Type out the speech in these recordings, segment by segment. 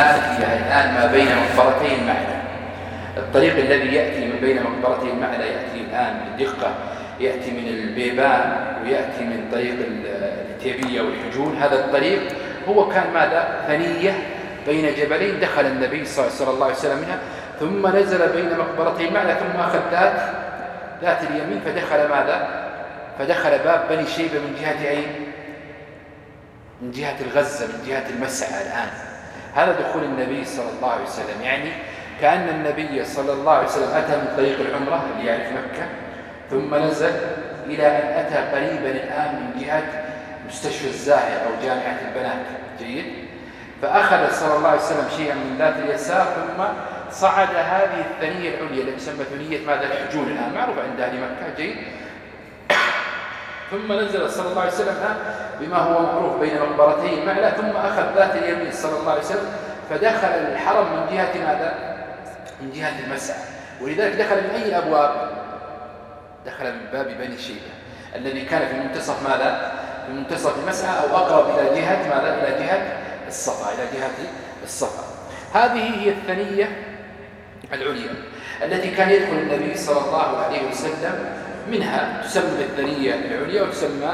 الآن هي الآن ما بين مقبرتي المعنى الطريق الذي يأتي من بين مقبرتي المعنى يأتي الآن بدقة يأتي من البيبان ويأتي من طريق التيبية والحجون. هذا الطريق هو كان ماذا؟ ثنية بين جبلين. دخل النبي صلى الله عليه وسلم منها ثم نزل بين مقبرتي المعنى ثم أخذ ذات ذات اليمين فدخل ماذا؟ فدخل باب بني شيبة من جهة أين؟ من جهة الغزة من جهة المسعى الآن. هذا دخول النبي صلى الله عليه وسلم. يعني كأن النبي صلى الله عليه وسلم أتى من طريق العمرة اللي يعرف مكة ثم نزل إلى أن أتى قريبا الآن من جهة مستشفى الزاهر أو جامعة البنات. جيد؟ فأخذ صلى الله عليه وسلم شيئا من ذات اليسار ثم صعد هذه الثنية العليا التي تسمى ثنية ماذا؟ الحجون الآن معروفة عند أهل مكة. جيد؟ ثم نزل صلى الله عليه وسلم بما هو معروف بين مقبرتي المعلى ثم أخذ ذات اليمين صلى الله عليه وسلم فدخل الحرم من جهة ماذا؟ من جهة المسعى ولذلك دخل من أي أبواب؟ دخل من باب بني شيبة الذي كان في منتصف ماذا؟ في منتصف المسعى أو أقرب إلى جهة ماذا؟ إلى جهة الصفا إلى جهة الصفا هذه هي الثنية العليا التي كان يدخل النبي صلى الله عليه وسلم منها تسمى الثنية العليا وتسمى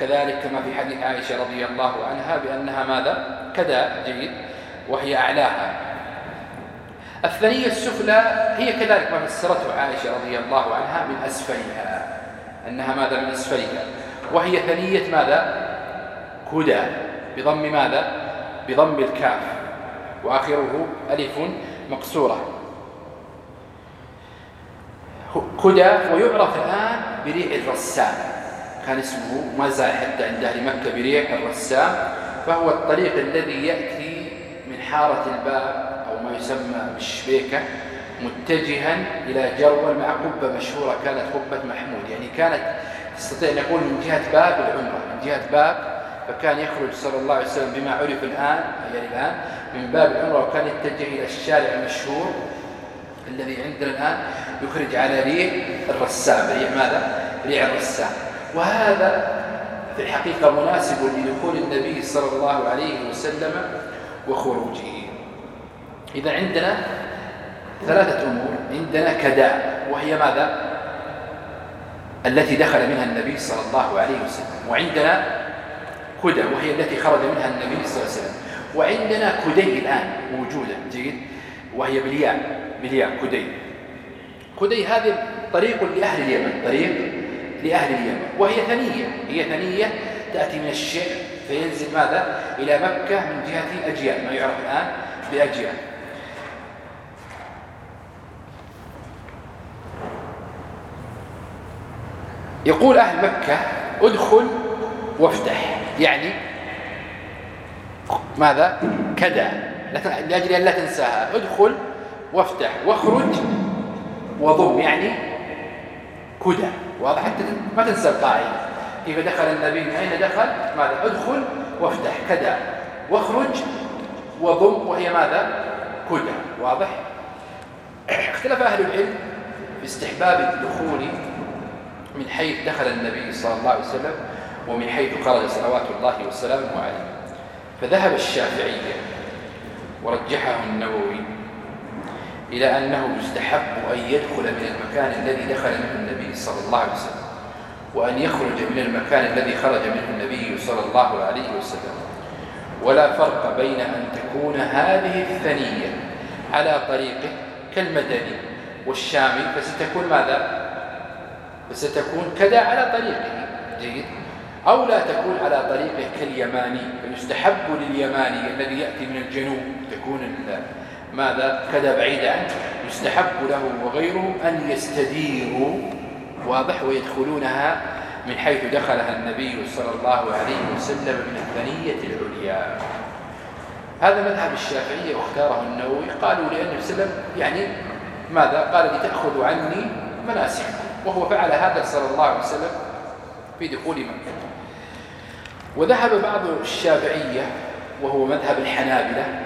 كذلك كما في حديث عائشة رضي الله عنها بأنها ماذا؟ كذا جيد وهي أعلاها. الثنية السفلى هي كذلك ما فسرته عائشة رضي الله عنها من أسفلها أنها ماذا؟ من أسفلها. وهي ثنية ماذا؟ كدى بضم ماذا؟ بضم الكاف. وآخره ألف مقصورة. كدى ويعرف الآن بريع الرسام. كان اسمه ما زال حتى عند أهل مكة بريع الرسام فهو الطريق الذي يأتي من حارة الباب أو ما يسمى بالشبيكة متجها إلى جرول مع قبة مشهورة كانت قبة محمود. يعني كانت تستطيع أن يقول من جهة باب العمرة من جهة باب فكان يخرج صلى الله عليه وسلم بما عرف الآن يعني الآن من باب العمرة وكان يتجه إلى الشارع المشهور الذي عندنا الآن. يخرج على ريح الرسام. ريح ماذا؟ ريح الرسام. وهذا في الحقيقة مناسب لدخول النبي صلى الله عليه وسلم وخروجه. إذا عندنا ثلاثة أمور. عندنا كداء وهي ماذا؟ التي دخل منها النبي صلى الله عليه وسلم. وعندنا كدى وهي التي خرج منها النبي صلى الله عليه وسلم. وعندنا كدي الآن موجودة. جيد. وهي بالياء بالياء كدي. كدي هذه طريق لأهل اليمن طريق لأهل اليمن. وهي ثنية هي ثنية تأتي من الشعر فينزل ماذا؟ إلى مكة من جهة أجيال ما يعرف الآن بأجيال. يقول أهل مكة ادخل وافتح. يعني ماذا؟ كذا لأجل أن لا تنساها. ادخل وافتح واخرج وضم يعني كدى. واضح. حتى ما تنسى القاعدة. كيف دخل النبي من أين دخل؟ ماذا؟ ادخل وافتح. كدى. واخرج وضم وهي ماذا؟ كدى. واضح؟ اختلف أهل العلم في استحباب الدخول من حيث دخل النبي صلى الله عليه وسلم ومن حيث خرج صلوات الله وسلامه عليه. فذهب الشافعية ورجحه النووي إلى أنه يستحب أن يدخل من المكان الذي دخل منه النبي صلى الله عليه وسلم وأن يخرج من المكان الذي خرج منه النبي صلى الله عليه وسلم ولا فرق بين أن تكون هذه الثنية على طريقه كالمدني والشامي فستكون ماذا؟ فستكون كذا على طريقه جيد أو لا تكون على طريقه كاليماني فيستحب لليماني الذي يأتي من الجنوب تكون ماذا؟ كذا بعيد عنه يستحب له وغيره أن يستديروا واضح ويدخلونها من حيث دخلها النبي صلى الله عليه وسلم من الثنية العليا. هذا مذهب الشافعية واختاره النووي. قالوا لأنه وسلم يعني ماذا؟ قال لتأخذوا عني مناسككم. وهو فعل هذا صلى الله عليه وسلم في دخول مكة. وذهب بعض الشافعية وهو مذهب الحنابلة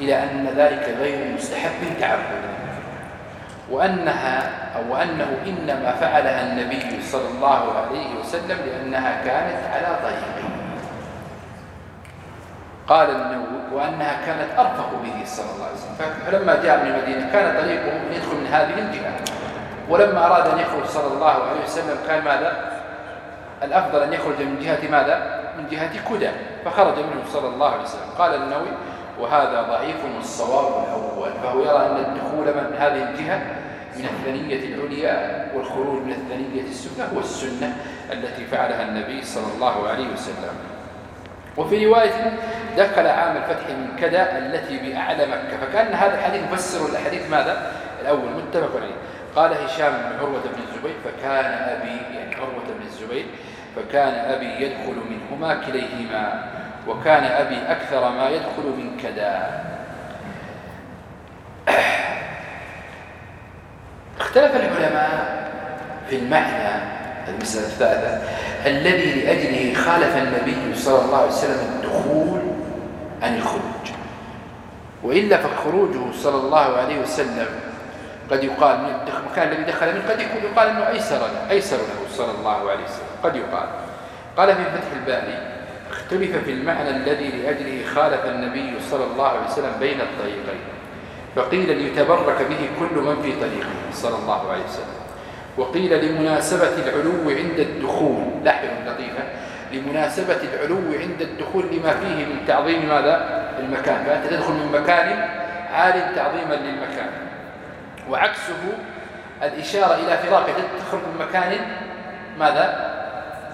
إلى أن ذلك غير مستحب تعبدا وأنها أو أنه إنما فعلها النبي صلى الله عليه وسلم لأنها كانت على طريقه. قال النووي وأنها كانت أرفق به صلى الله عليه وسلم. فلما جاء من المدينة كان طريقه أن يدخل من هذه الجهة. ولما أراد أن يخرج صلى الله عليه وسلم كان ماذا؟ الأفضل أن يخرج من جهة ماذا؟ من جهة كدى فخرج منه صلى الله عليه وسلم. قال النووي وهذا ضعيف والصواب الأول فهو يرى أن الدخول من هذه الجهة من الثنية العليا والخروج من الثنية السفلى هو السنة التي فعلها النبي صلى الله عليه وسلم. وفي رواية دخل عام الفتح من كذا التي بأعلى مكة فكأن هذا الحديث مفسر الحديث ماذا؟ الأول متفق عليه. قال هشام بن عروة بن الزبير فكان أبي يعني عروة بن الزبير فكان أبي يدخل منهما كليهما. وكان أبي أكثر ما يدخل من كذا اختلف العلماء في المعنى المسألة الثالثة. الذي لأجله خالف النبي صلى الله عليه وسلم الدخول عن الخروج. وإلا فخروجه صلى الله عليه وسلم قد يقال من المكان الذي دخل منه قد يكون يقال أنه أيسر له أيسر له صلى الله عليه وسلم. قد يقال. قال في فتح الباري اختلف في المعنى الذي لأجله خالف النبي صلى الله عليه وسلم بين الطريقين. فقيل ليتبرك به كل من في طريقه صلى الله عليه وسلم. وقيل لمناسبة العلو عند الدخول. لاحظوا لطيفة. لمناسبة العلو عند الدخول لما فيه من تعظيم ماذا؟ المكان. فأنت تدخل من مكان عال تعظيما للمكان. وعكسه الإشارة إلى فراقه تخرج من مكان ماذا؟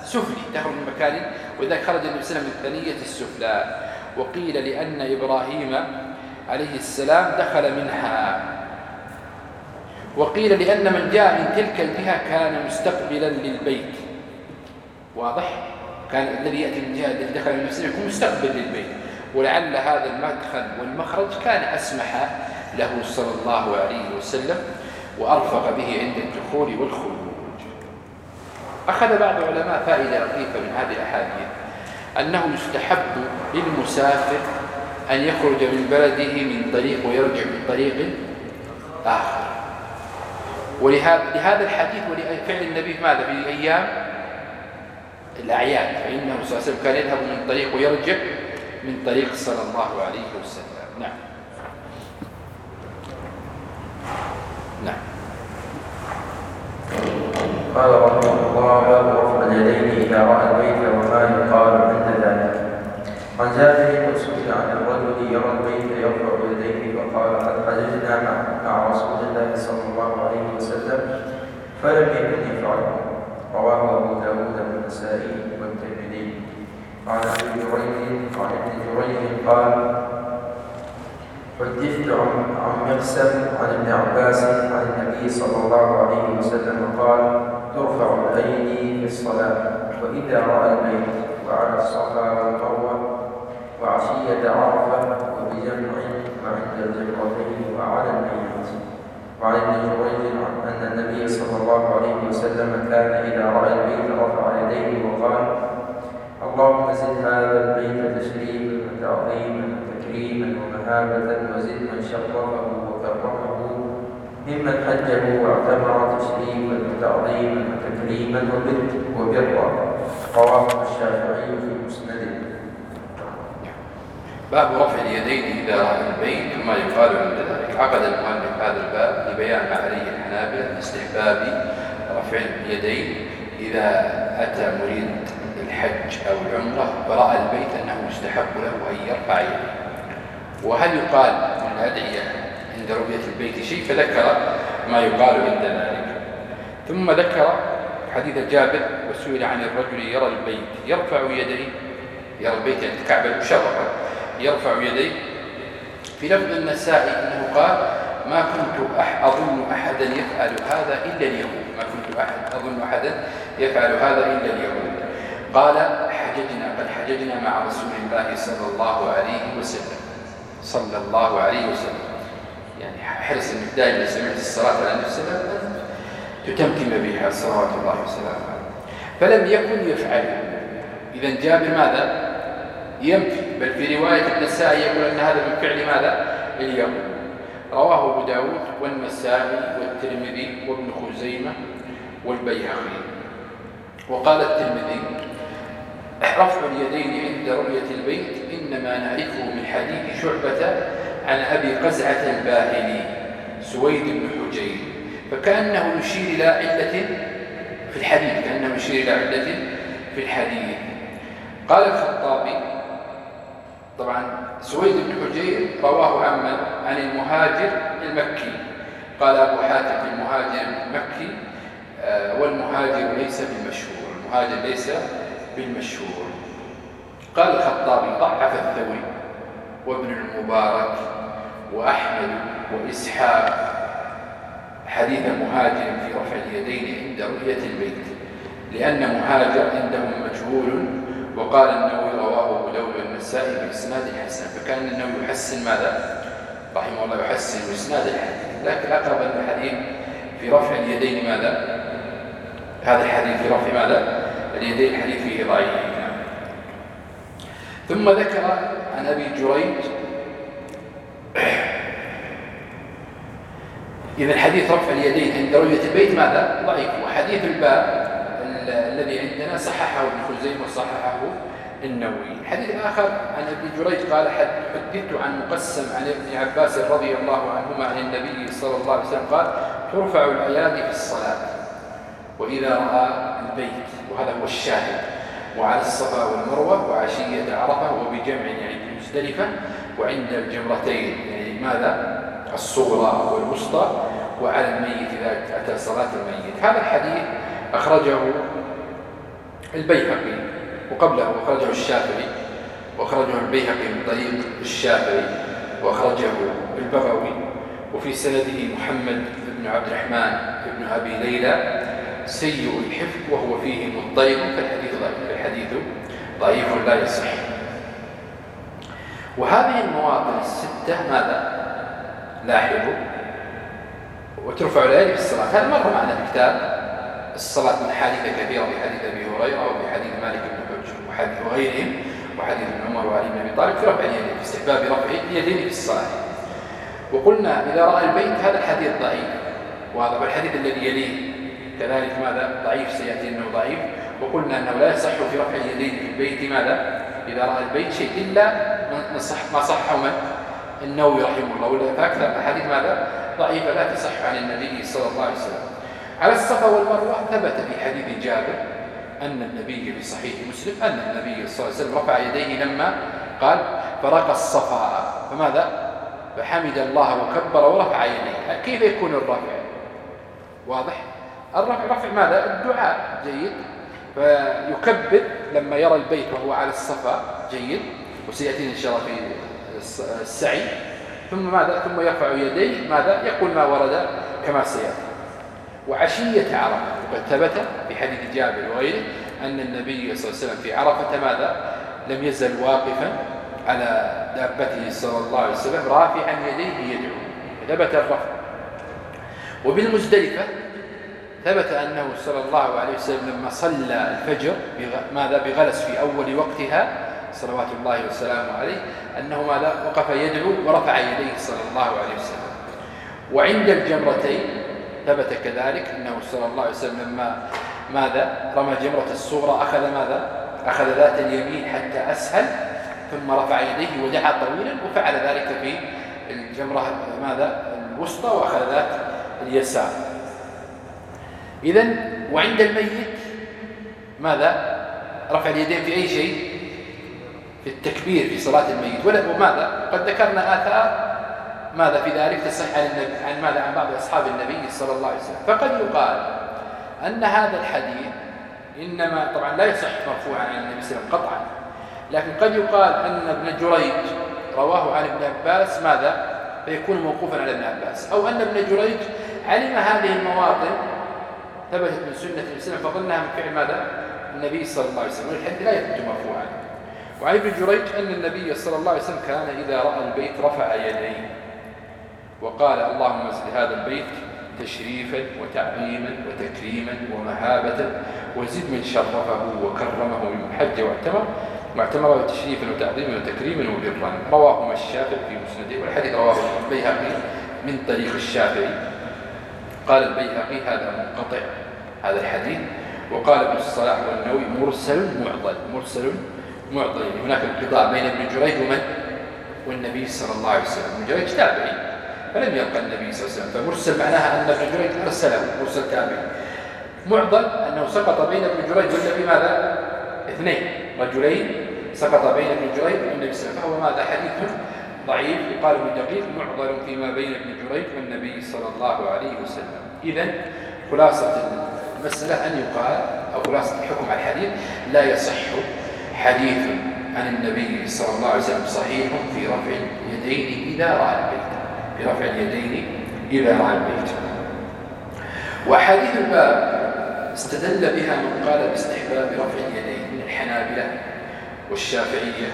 سفلي. تخرج من مكان وإذا خرج النبي صلى الله عليه وسلم من ثنية السفلى وقيل لأن إبراهيم عليه السلام دخل منها. وقيل لأن من جاء من تلك الجهة كان مستقبلا للبيت. واضح؟ كان الذي يأتي من جهة التي دخل من نفسه يكون مستقبل للبيت. ولعل هذا المدخل والمخرج كان أسمح له صلى الله عليه وسلم وأرفق به عند الدخول والخروج. أخذ بعض العلماء فائدة لطيفة من هذه الأحاديث أنه يستحب للمسافر أن يخرج من بلده من طريق ويرجع من طريق آخر. ولهذا الحديث ولفعل النبي ماذا؟ في أيام الأعياد. فإنه صلى الله عليه وسلم كان يذهب من طريق ويرجع من طريق صلى الله عليه وسلم. نعم نعم. قال رحمه الله باب رفع اليدين إذا رأى البيت وما يقال عند ذلك. عن جابر سئل عن الرجل يرى البيت يرفع يديه فقال قد حججنا مع رسول الله صلى الله عليه وسلم فلم يكن يفعله. رواه أبو داود والنسائي والترمذي. عن أبي جريج عن ابن جريج قال حدثت عن مقسم عن ابن عباس عن النبي صلى الله عليه وسلم قال ترفع الايدي في الصلاة وإذا رأى البيت وعلى الصفا والمروة وعشية عرفة وبجمع وعند الجمرتين وعلى الميت وعن ابن جريج أن النبي صلى الله عليه وسلم كان إذا رأى البيت رفع يديه وقال اللهم زد هذا البيت تشريفا وتعظيما وتكريما ومهابة وزد من شرفه وكرمه ممن حجه واعتمر تشريفا وتعظيما وتكريما وبرا. رواه الشافعي في مسنده. باب رفع اليدين إذا رأى البيت ما يقال عند ذلك عقد المؤلف هذا الباب لبيان ما عليه الحنابلة من استحباب رفع اليدين إذا أتى مريد الحج أو العمرة فرأى البيت أنه يستحب له أن يرفع يديه. وهل يقال من الأدعية عند رؤية البيت شيء فذكر ما يقال عند ذلك. ثم ذكر حديث جابر وسئل عن الرجل يرى البيت يرفع يديه يرى البيت يعني الكعبة المشرفة يرفع يديه. في لفظ النسائي أنه قال ما كنت أح أظن أحدا يفعل هذا إلا اليهود. ما كنت أحد أظن أحدا يفعل هذا إلا اليهود. قال حججنا قد حججنا مع رسول الله صلى الله عليه وسلم. صلى الله عليه وسلم. يعني حرص إنك دائما سمعت الصلاة على وسلم تتمتم بها صلوات الله وسلامه. فلم يكن يفعل. إذا جابر ماذا ينفي. بل في رواية النسائي يقول أن هذا من فعل ماذا؟ اليوم. رواه أبو داود والنسائي والترمذي وابن خزيمة والبيهقي. وقال الترمذي رفع اليدين عند رؤية البيت إنما نعرفه من حديث شعبة عن أبي قزعة الباهلي سويد بن حجير فكأنه يشير إلى علة في الحديث كأنه يشير إلى علة في الحديث. قال الخطابي طبعا سويد بن حجير رواه عن عن المهاجر المكي. قال أبو حاتم المهاجر المكي آه، والمهاجر ليس بالمشهور المهاجر ليس بالمشهور. قال الخطابي ضعف الثوري وابن المبارك. وأحمد وإسحاق حديث مهاجر في رفع اليدين عند رؤية البيت لأن مهاجر عندهم مجهول وقال النووي رواه أبو داود والنسائي بإسناد حسن فكان النووي يحسن ماذا؟ رحمه الله يحسن إسناد الحديث لكن أقرب الحديث في رفع اليدين ماذا؟ هذا الحديث في رفع ماذا؟ اليدين الحديث فيه ضعيف ثم ذكر عن أبي جريج إذا حديث رفع اليدين عند رؤية البيت ماذا؟ ضعيف. وحديث الباب الذي عندنا صححه ابن خزيمة وصححه النووي. الحديث الآخر عن ابن جريج قال حدثت عن مقسم عن ابن عباس رضي الله عنهما عن النبي صلى الله عليه وسلم قال ترفع الأيادي في الصلاة وإذا رأى البيت. وهذا هو الشاهد. وعلى الصفا والمروة وعشية عرفة وبجمع يعني مزدلفة. وعند الجمرتين يعني ماذا؟ الصغرى والوسطى وعلى الميت إذا أتى صلاة الميت. هذا الحديث أخرجه البيهقي وقبله أخرجه الشافعي وأخرجه البيهقي من طريق الشافعي وأخرجه البغوي. وفي سنده محمد بن عبد الرحمن بن أبي ليلى سيء الحفظ وهو فيه مضطرب فالحديث ضعيف الحديث ضعيف لا يصح. وهذه المواطن الستة ماذا؟ لاحظوا وترفع الأيدي في الصلاة. هذا مر معنا في كتاب الصلاة من حادثة كثيرة في حديث أبي هريرة وفي حديث مالك بن حج وحديث وغيرهم وحديث ابن عمر وعلي بن أبي طالب في رفع اليدين في استحباب رفع اليدين في الصلاة. وقلنا إذا رأى البيت هذا الحديث ضعيف وهذا والحديث الذي يليه كذلك ماذا؟ ضعيف سيأتي أنه ضعيف. وقلنا أنه لا يصح في رفع اليدين في البيت ماذا؟ إذا رأى البيت شيء إلا صح ما صحه من النووي رحمه الله ولا فأكثر الأحاديث ماذا؟ ضعيفة لا تصح عن النبي صلى الله عليه وسلم. على الصفا والمروة ثبت في حديث جابر أن النبي في صحيح مسلم أن النبي صلى الله عليه وسلم رفع يديه لما قال فرق الصفا فماذا؟ فحمد الله وكبر ورفع يديه. كيف يكون الرفع؟ واضح؟ الرفع رفع ماذا؟ الدعاء جيد. فيكبر لما يرى البيت وهو على الصفا جيد. وسيأتينا إن شاء الله في السعي. ثم ماذا؟ ثم يرفع يديه. ماذا؟ يقول ما ورد كما سيأتي. وعشية عرفة. وقد ثبت في حديث جابر وغيره أن النبي صلى الله عليه وسلم في عرفة ماذا؟ لم يزل واقفا على دابته صلى الله عليه وسلم رافعا يديه يدعو ثبت الرفع. وبالمزدلفة ثبت أنه صلى الله عليه وسلم لما صلى الفجر ماذا؟ بغلس في أول وقتها صلوات الله وسلامه عليه أنه ماذا وقف يدعو ورفع يديه صلى الله عليه وسلم. وعند الجمرتين ثبت كذلك أنه صلى الله عليه وسلم لما ماذا؟ رمى جمرة الصغرى أخذ ماذا؟ أخذ ذات اليمين حتى أسهل ثم رفع يديه ودعا طويلا وفعل ذلك في الجمرة ماذا؟ الوسطى وأخذ ذات اليسار. إذا وعند الميت ماذا؟ رفع اليدين في أي شيء؟ في التكبير في صلاة الميت. وماذا؟ قد ذكرنا آثار ماذا في ذلك؟ تصح عن, النبي عن ماذا؟ عن بعض أصحاب النبي صلى الله عليه وسلم. فقد يقال أن هذا الحديث إنما طبعا لا يصح مرفوعا عن النبي صلى الله عليه وسلم قطعا. لكن قد يقال أن ابن جريج رواه عن ابن عباس ماذا؟ فيكون موقوفا على ابن عباس. أو أن ابن جريج علم هذه المواطن ثبتت من سنة النبي صلى الله عليه وسلم فظنها من فعل ماذا؟ النبي صلى الله عليه وسلم. والحديث لا يثبت مرفوعا. وعن ابن جريج أن النبي صلى الله عليه وسلم كان إذا رأى البيت رفع يديه وقال اللهم ازد هذا البيت تشريفا وتعظيما وتكريما ومهابة وزد من شرفه وكرمه من حج واعتمر واعتمر تشريفا وتعظيما وتكريما وبرا. رواه الشافعي في مسنده والحديث رواه البيهقي من طريق الشافعي. قال البيهقي هذا منقطع هذا الحديث. وقال ابن الصلاح والنووي مرسل معضل مرسل معضل يعني هناك انقطاع بين ابن جريج ومن؟ والنبي صلى الله عليه وسلم. ابن جريج تابعي. فلم يلقى النبي صلى الله عليه وسلم. فمرسل معناها أن ابن جريج أرسله مرسل تابعي. معضل أنه سقط بين ابن جريج والنبي ماذا؟ اثنين. رجلين سقط بين ابن جريج والنبي صلى الله عليه وسلم. فهو ماذا؟ حديث ضعيف. يقال ابن دقيق معضل فيما بين ابن جريج والنبي صلى الله عليه وسلم. إذا خلاصة المسألة أن يقال أو خلاصة الحكم على الحديث لا يصح حديث عن النبي صلى الله عليه وسلم صحيح في رفع اليدين إذا رأى البيت. في رفع اليدين إذا رأى البيت. وحديث الباب استدل بها من قال باستحباب رفع اليدين من الحنابلة والشافعية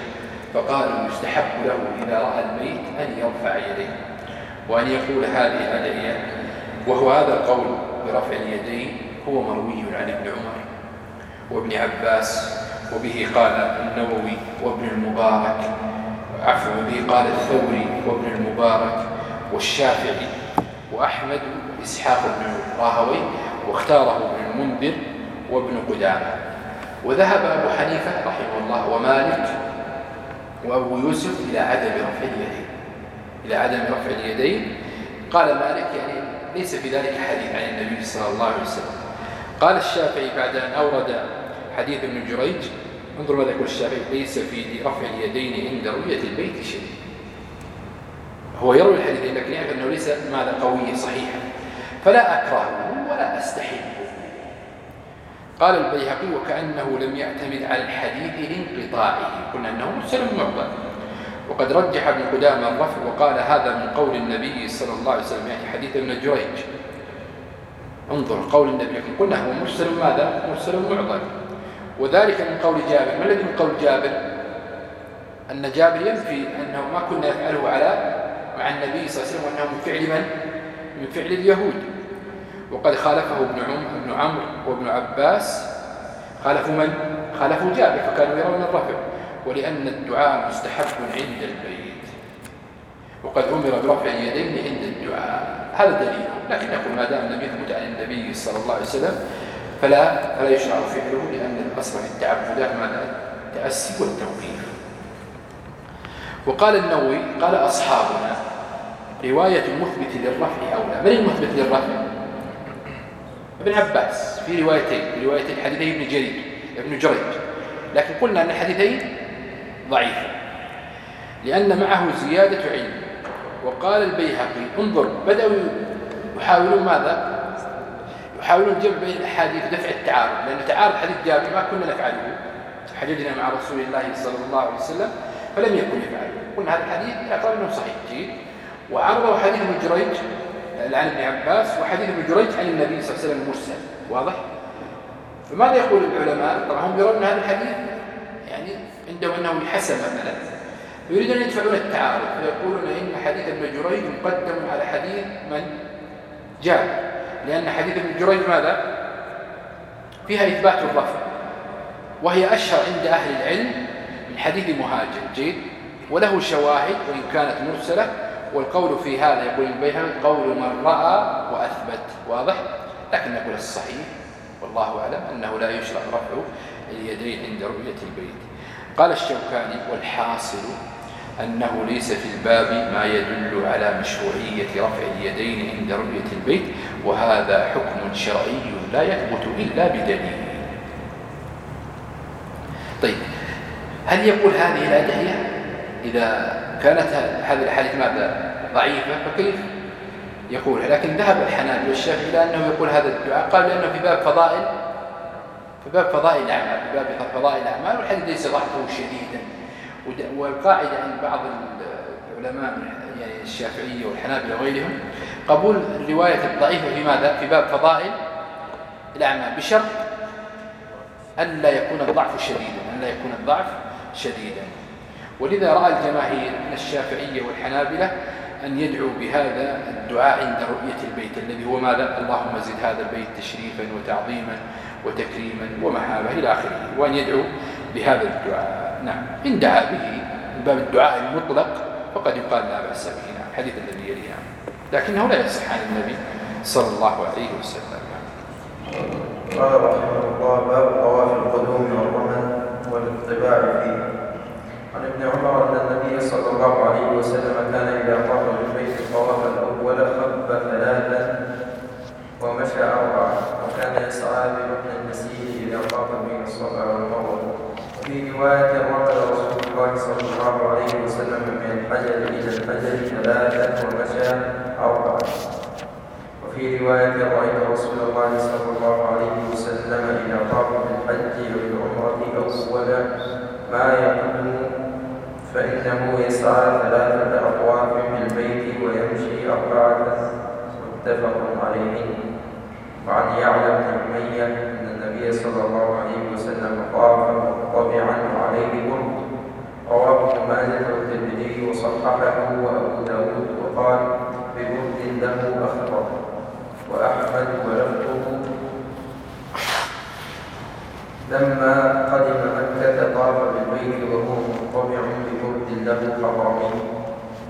فقالوا يستحب له إذا رأى الميت أن يرفع يديه وأن يقول هذه الأدعية وهو هذا القول برفع اليدين هو مروي عن ابن عمر وابن عباس وبه قال النووي وابن المبارك. عفوا وبه قال الثوري وابن المبارك والشافعي وأحمد وإسحاق بن راهوي واختاره ابن المنذر وابن قدامة. وذهب أبو حنيفة رحمه الله ومالك وأبو يوسف إلى عدم رفع اليدين. إلى عدم رفع اليدين. قال مالك يعني ليس في ذلك حديث عن النبي صلى الله عليه وسلم. قال الشافعي بعد أن أورد حديث ابن جريج انظر ماذا يقول الشافعي ليس في رفع اليدين عند رؤية البيت شيء. هو يروي الحديث لكن يعرف أنه ليس ماذا قوي صحيحا. فلا أكرهه ولا أستحبه قال البيهقي وكأنه لم يعتمد على الحديث لانقطاعه. قلنا أنه مرسل معضل وقد رجح ابن قدامة الرفع وقال هذا من قول النبي صلى الله عليه وسلم يعني حديث ابن جريج. انظر قول النبي قلنا هو مرسل ماذا؟ مرسل معضل. وذلك من قول جابر. ما الذي من قول جابر؟ أن جابر ينفي أنه ما كنا يفعله على مع النبي صلى الله عليه وسلم وأنه من فعل من؟ من فعل اليهود. وقد خالفه ابن عم ابن عمرو وابن عباس. خالفوا من؟ خالفوا جابر فكانوا يرون الرفع. ولأن الدعاء مستحب عند البيت. وقد أمر برفع اليدين عند الدعاء. هذا دليل. لكن يقول ما دام لم يثبت عن النبي صلى الله عليه وسلم فلا فلا يشرع فعله لأن في التعبدات ماذا التأسي والتوقيف وقال النووي قال أصحابنا رواية المثبت للرفع أولى. من المثبت للرفع؟ ابن عباس في روايتين في رواية الحديثين ابن جرير ابن جريج. لكن قلنا أن الحديثين ضعيفة لأن معه زيادة علم. وقال البيهقي انظر بدأوا يحاولون ماذا؟ يحاولون الجمع بين الأحاديث دفع التعارض لأن تعارض حديث جابر ما كنا نفعله حججنا مع رسول الله صلى الله عليه وسلم فلم يكن يفعله. قلنا هذا الحديث يعتبر أنه صحيح جيد. وعرضوا حديث ابن جريج عن ابن عباس وحديث ابن جريج عن النبي صلى الله عليه وسلم مرسل واضح؟ فماذا يقول العلماء؟ طبعا هم يرون هذا الحديث يعني عندهم انه حسن مثلا. يريدون أن يدفعون التعارض فيقولون إن حديث ابن جريج مقدم على حديث من؟ جاء لأن حديث ابن جريج ماذا؟ فيها إثبات الرفع. وهي أشهر عند أهل العلم من حديث مهاجر جيد. وله شواهد وإن كانت مرسلة والقول في هذا يقول البيهقي قول من رأى وأثبت واضح؟ لكن نقول الصحيح والله أعلم أنه لا يشرع رفع اليدين عند رؤية البيت. قال الشوكاني والحاصل أنه ليس في الباب ما يدل على مشروعية رفع اليدين عند رؤية البيت وهذا حكم شرعي لا يثبت إلا بدليل. طيب هل يقول هذه الأدعية إذا كانت هذه الأحاديث ماذا؟ ضعيفة فكيف؟ يقول لكن ذهب الحنابل والشافعي إلى أنه يقول هذا الدعاء قال لأنه في باب فضائل في باب فضائل الأعمال في باب فضائل الأعمال والحديث ليس ضعفه شديدا. والقاعدة عند بعض العلماء يعني الشافعية والحنابلة وغيرهم قبول الرواية الضعيفة في ماذا؟ في باب فضائل الأعمال بشرط أن لا يكون الضعف شديدا أن لا يكون الضعف شديدا. ولذا رأى الجماهير من الشافعية والحنابلة أن يدعو بهذا الدعاء عند رؤية البيت الذي هو ماذا؟ اللهم زد هذا البيت تشريفا وتعظيما وتكريما ومحابة إلى آخره وأن يدعو بهذا الدعاء. نعم. إن دعا به من باب الدعاء المطلق فقد يقال لا بأس به. نعم. الحديث الذي يليه. لكنه لا يصح عن النبي صلى الله عليه وسلم. قال رحمه الله باب طواف القدوم والرمل والاطباع فيه. عن ابن عمر أن النبي صلى الله عليه وسلم كان إذا طاف بالبيت الطواف الأول خب ثلاثا ومشى اربعه وكان يسعى بركن المسيح إذا طاف بين الصفا والمروة. وفي رواية رمل رسول الله صلى الله عليه وسلم من الحجر إلى الحجر ثلاثا ومشى اربعه وفي رواية رأيت رسول الله صلى الله عليه وسلم إذا طاف بالحج والعمرة أول ما يقدم فإنه يسعى ثلاثة أطواف بالبيت ويمشي أربعة متفق عليه. وعن يعلى بن أمية أن النبي صلى الله عليه وسلم طاف مطبعا وعليه برد رواه ماجه والترمذي وصححه وأبو داود وقال ببرد له أخضر وأحمد ولفظه لما قدم مكة طاف بالبيت وهو منطبع ببرد له حرامي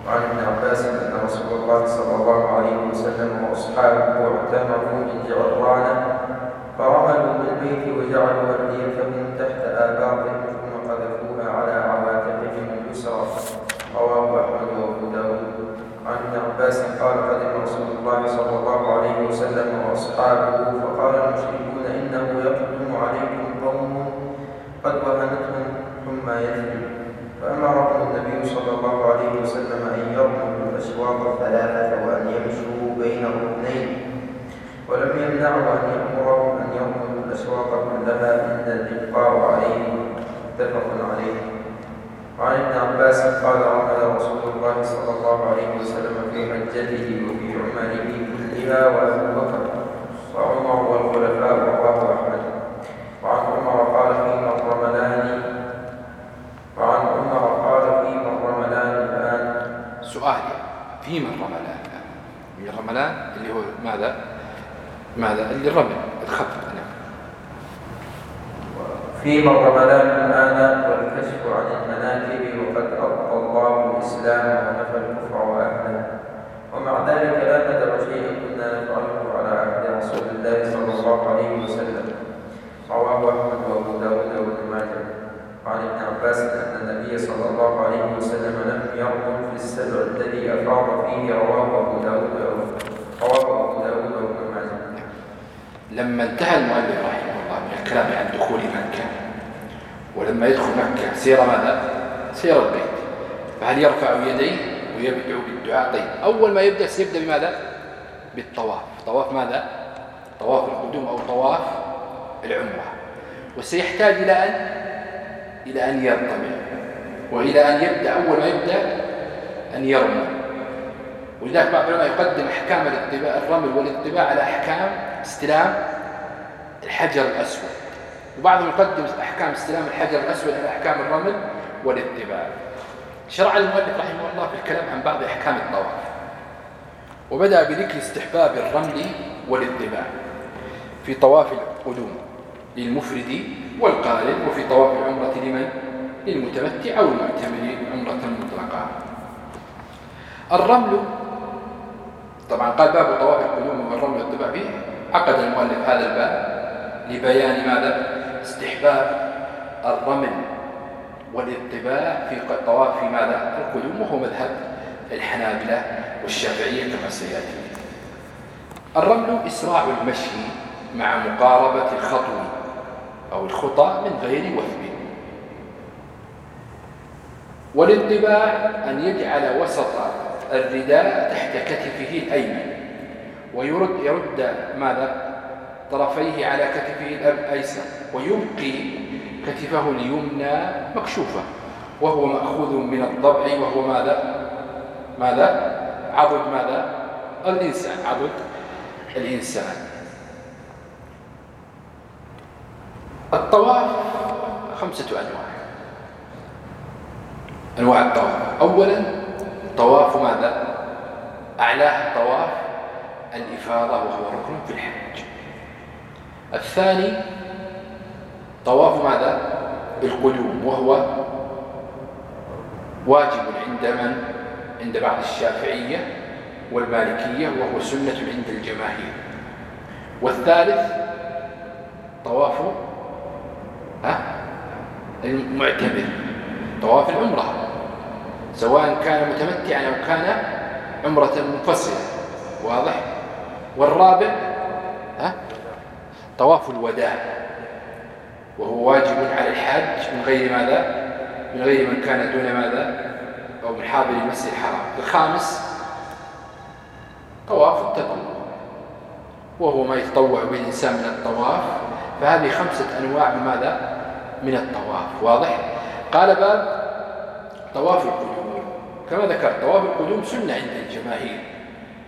وعن ابن عباس أن رسول الله صلى الله عليه وسلم وأصحابه اعتمروا من جعرانة فرملوا بالبيت وجعلوا أرديتهم تحت آباطهم ثم قذفوها على عواتقهم اليسرى. رواه أحمد وأبو داود. عن ابن عباس قال قدم رسول الله صلى الله عليه وسلم وأصحابه فقال المشركون إنه يقدم عليكم قوم قد وهنتهم حمى يثرب فأمرهم النبي صلى الله عليه وسلم أن يرموا الاشواط الثلاثة وأن يمشوا بين الركنين ولم يمنعوا يامرهم أن الاشواط كلها الا الإبقاء عليه متفق عليه. وعن ابن عباس قال عمل رسول الله صلى الله عليه وسلم في حجته وفي عمره كلها وأبو بكر وعمر والخلفاء رواه أحمد. وعن عمر قال فيما الرملان وعن عمر قال فيما الرملان الآن. سؤال فيما الرملان الرملان اللي هو ماذا؟ ماذا؟ اللي الرمل. الخط فيما الرملان الآن والكشف عن المناكب وقد أبقى الله الإسلام ونفى الكفر وأهله. ومع ذلك لا ندع شيئا كنا نفعله على عهد رسول الله صلى الله عليه وسلم. رواه أحمد وأبو داود وابن ماجه. وعن ابن عباس أن النبي صلى الله عليه وسلم لم يرقم في السبع الذي أفاض فيه. رواه أبو داود رواه أبو داود وابن ماجه. لما انتهى المؤلف رحمه الله من الكلام عن دخول مكة ولما يدخل مكة سير ماذا؟ سير البيت. فهل يرفع يديه ويبدع بالدعاء؟ طيب أول ما يبدأ سيبدأ بماذا؟ بالطواف. طواف ماذا؟ طواف القدوم أو طواف العمرة. وسيحتاج إلى أن إلى أن يرتمي. وإلى أن يبدأ أول ما يبدأ أن يرمي. ولذلك بعض العلماء يقدم أحكام الرمل والاتباع على أحكام استلام الحجر الأسود. وبعضهم يقدم أحكام استلام الحجر الأسود على أحكام الرمل والاتباع. شرع المؤلف رحمه الله في الكلام عن بعض أحكام الطواف. وبدأ بذكر استحباب الرمل والاتباع في طواف القدوم للمفرد والقارن وفي طواف العمرة لمن؟ للمتمتع أو المعتمر عمرة مطلقة. الرمل طبعا قال باب طواف القدوم والرمل والاتباع فيه عقد المؤلف هذا الباب لبيان ماذا؟ استحباب الرمل والاتباع في طواف في ماذا؟ القدوم وهو مذهب الحنابلة والشافعية كما سيأتي. الرمل إسراع المشي مع مقاربة الخطو أو الخطى من غير وثب. والانطباع أن يجعل وسط الرداء تحت كتفه الأيمن ويرد يرد ماذا؟ طرفيه على كتفه الأيسر ويبقي كتفه اليمنى مكشوفة وهو مأخوذ من الضبع وهو ماذا؟ ماذا؟ عضد ماذا؟ الإنسان عضد الإنسان. الطواف خمسة أنواع. أنواع الطواف. أولا طواف ماذا؟ أعلاه طواف الإفاضة وهو ركن في الحج. الثاني طواف ماذا؟ القدوم وهو واجب عند من؟ عند بعض الشافعية والمالكية وهو سنة عند الجماهير. والثالث طواف ها؟ المعتمر طواف العمرة سواء كان متمتعا أو كان عمرة منفصلة واضح؟ والرابع ها؟ طواف الوداع وهو واجب على الحاج من غير ماذا؟ من غير من كان دون ماذا؟ أو من حاضر المسجد الحرام. الخامس طواف التطوع وهو ما يتطوع به الإنسان من الطواف فهذه خمسة أنواع من ماذا؟ من الطواف. واضح؟ قال باب طواف القدوم. كما ذكرت طواف القدوم سنة عند الجماهير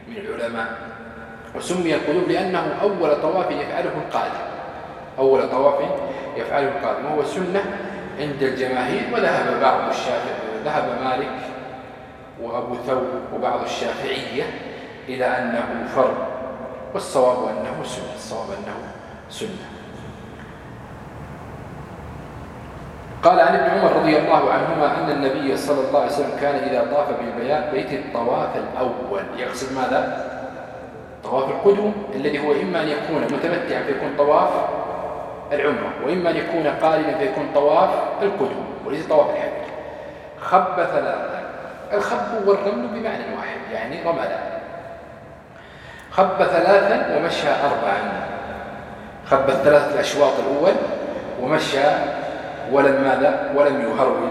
من العلماء. وسمي القدوم لأنه أول طواف يفعله القادم أول طواف يفعله القادم وهو سنة عند الجماهير وذهب بعض الشافعي ذهب مالك وأبو ثور وبعض الشافعية إلى أنه فرض والصواب أنه سنة الصواب أنه سنة. قال عن ابن عمر رضي الله عنهما أن النبي صلى الله عليه وسلم كان إذا طاف بالبيت الطواف الأول. يقصد ماذا؟ طواف القدوم الذي هو إما أن يكون متمتعا فيكون طواف العمرة وإما أن يكون قارنا فيكون طواف القدوم وليس طواف الحج. خب ثلاثة الخب والرمل بمعنى واحد يعني رملا. خب ثلاثا ومشى أربعا. خب الثلاثة الأشواط الأول ومشى ولم ماذا؟ ولم يهرول.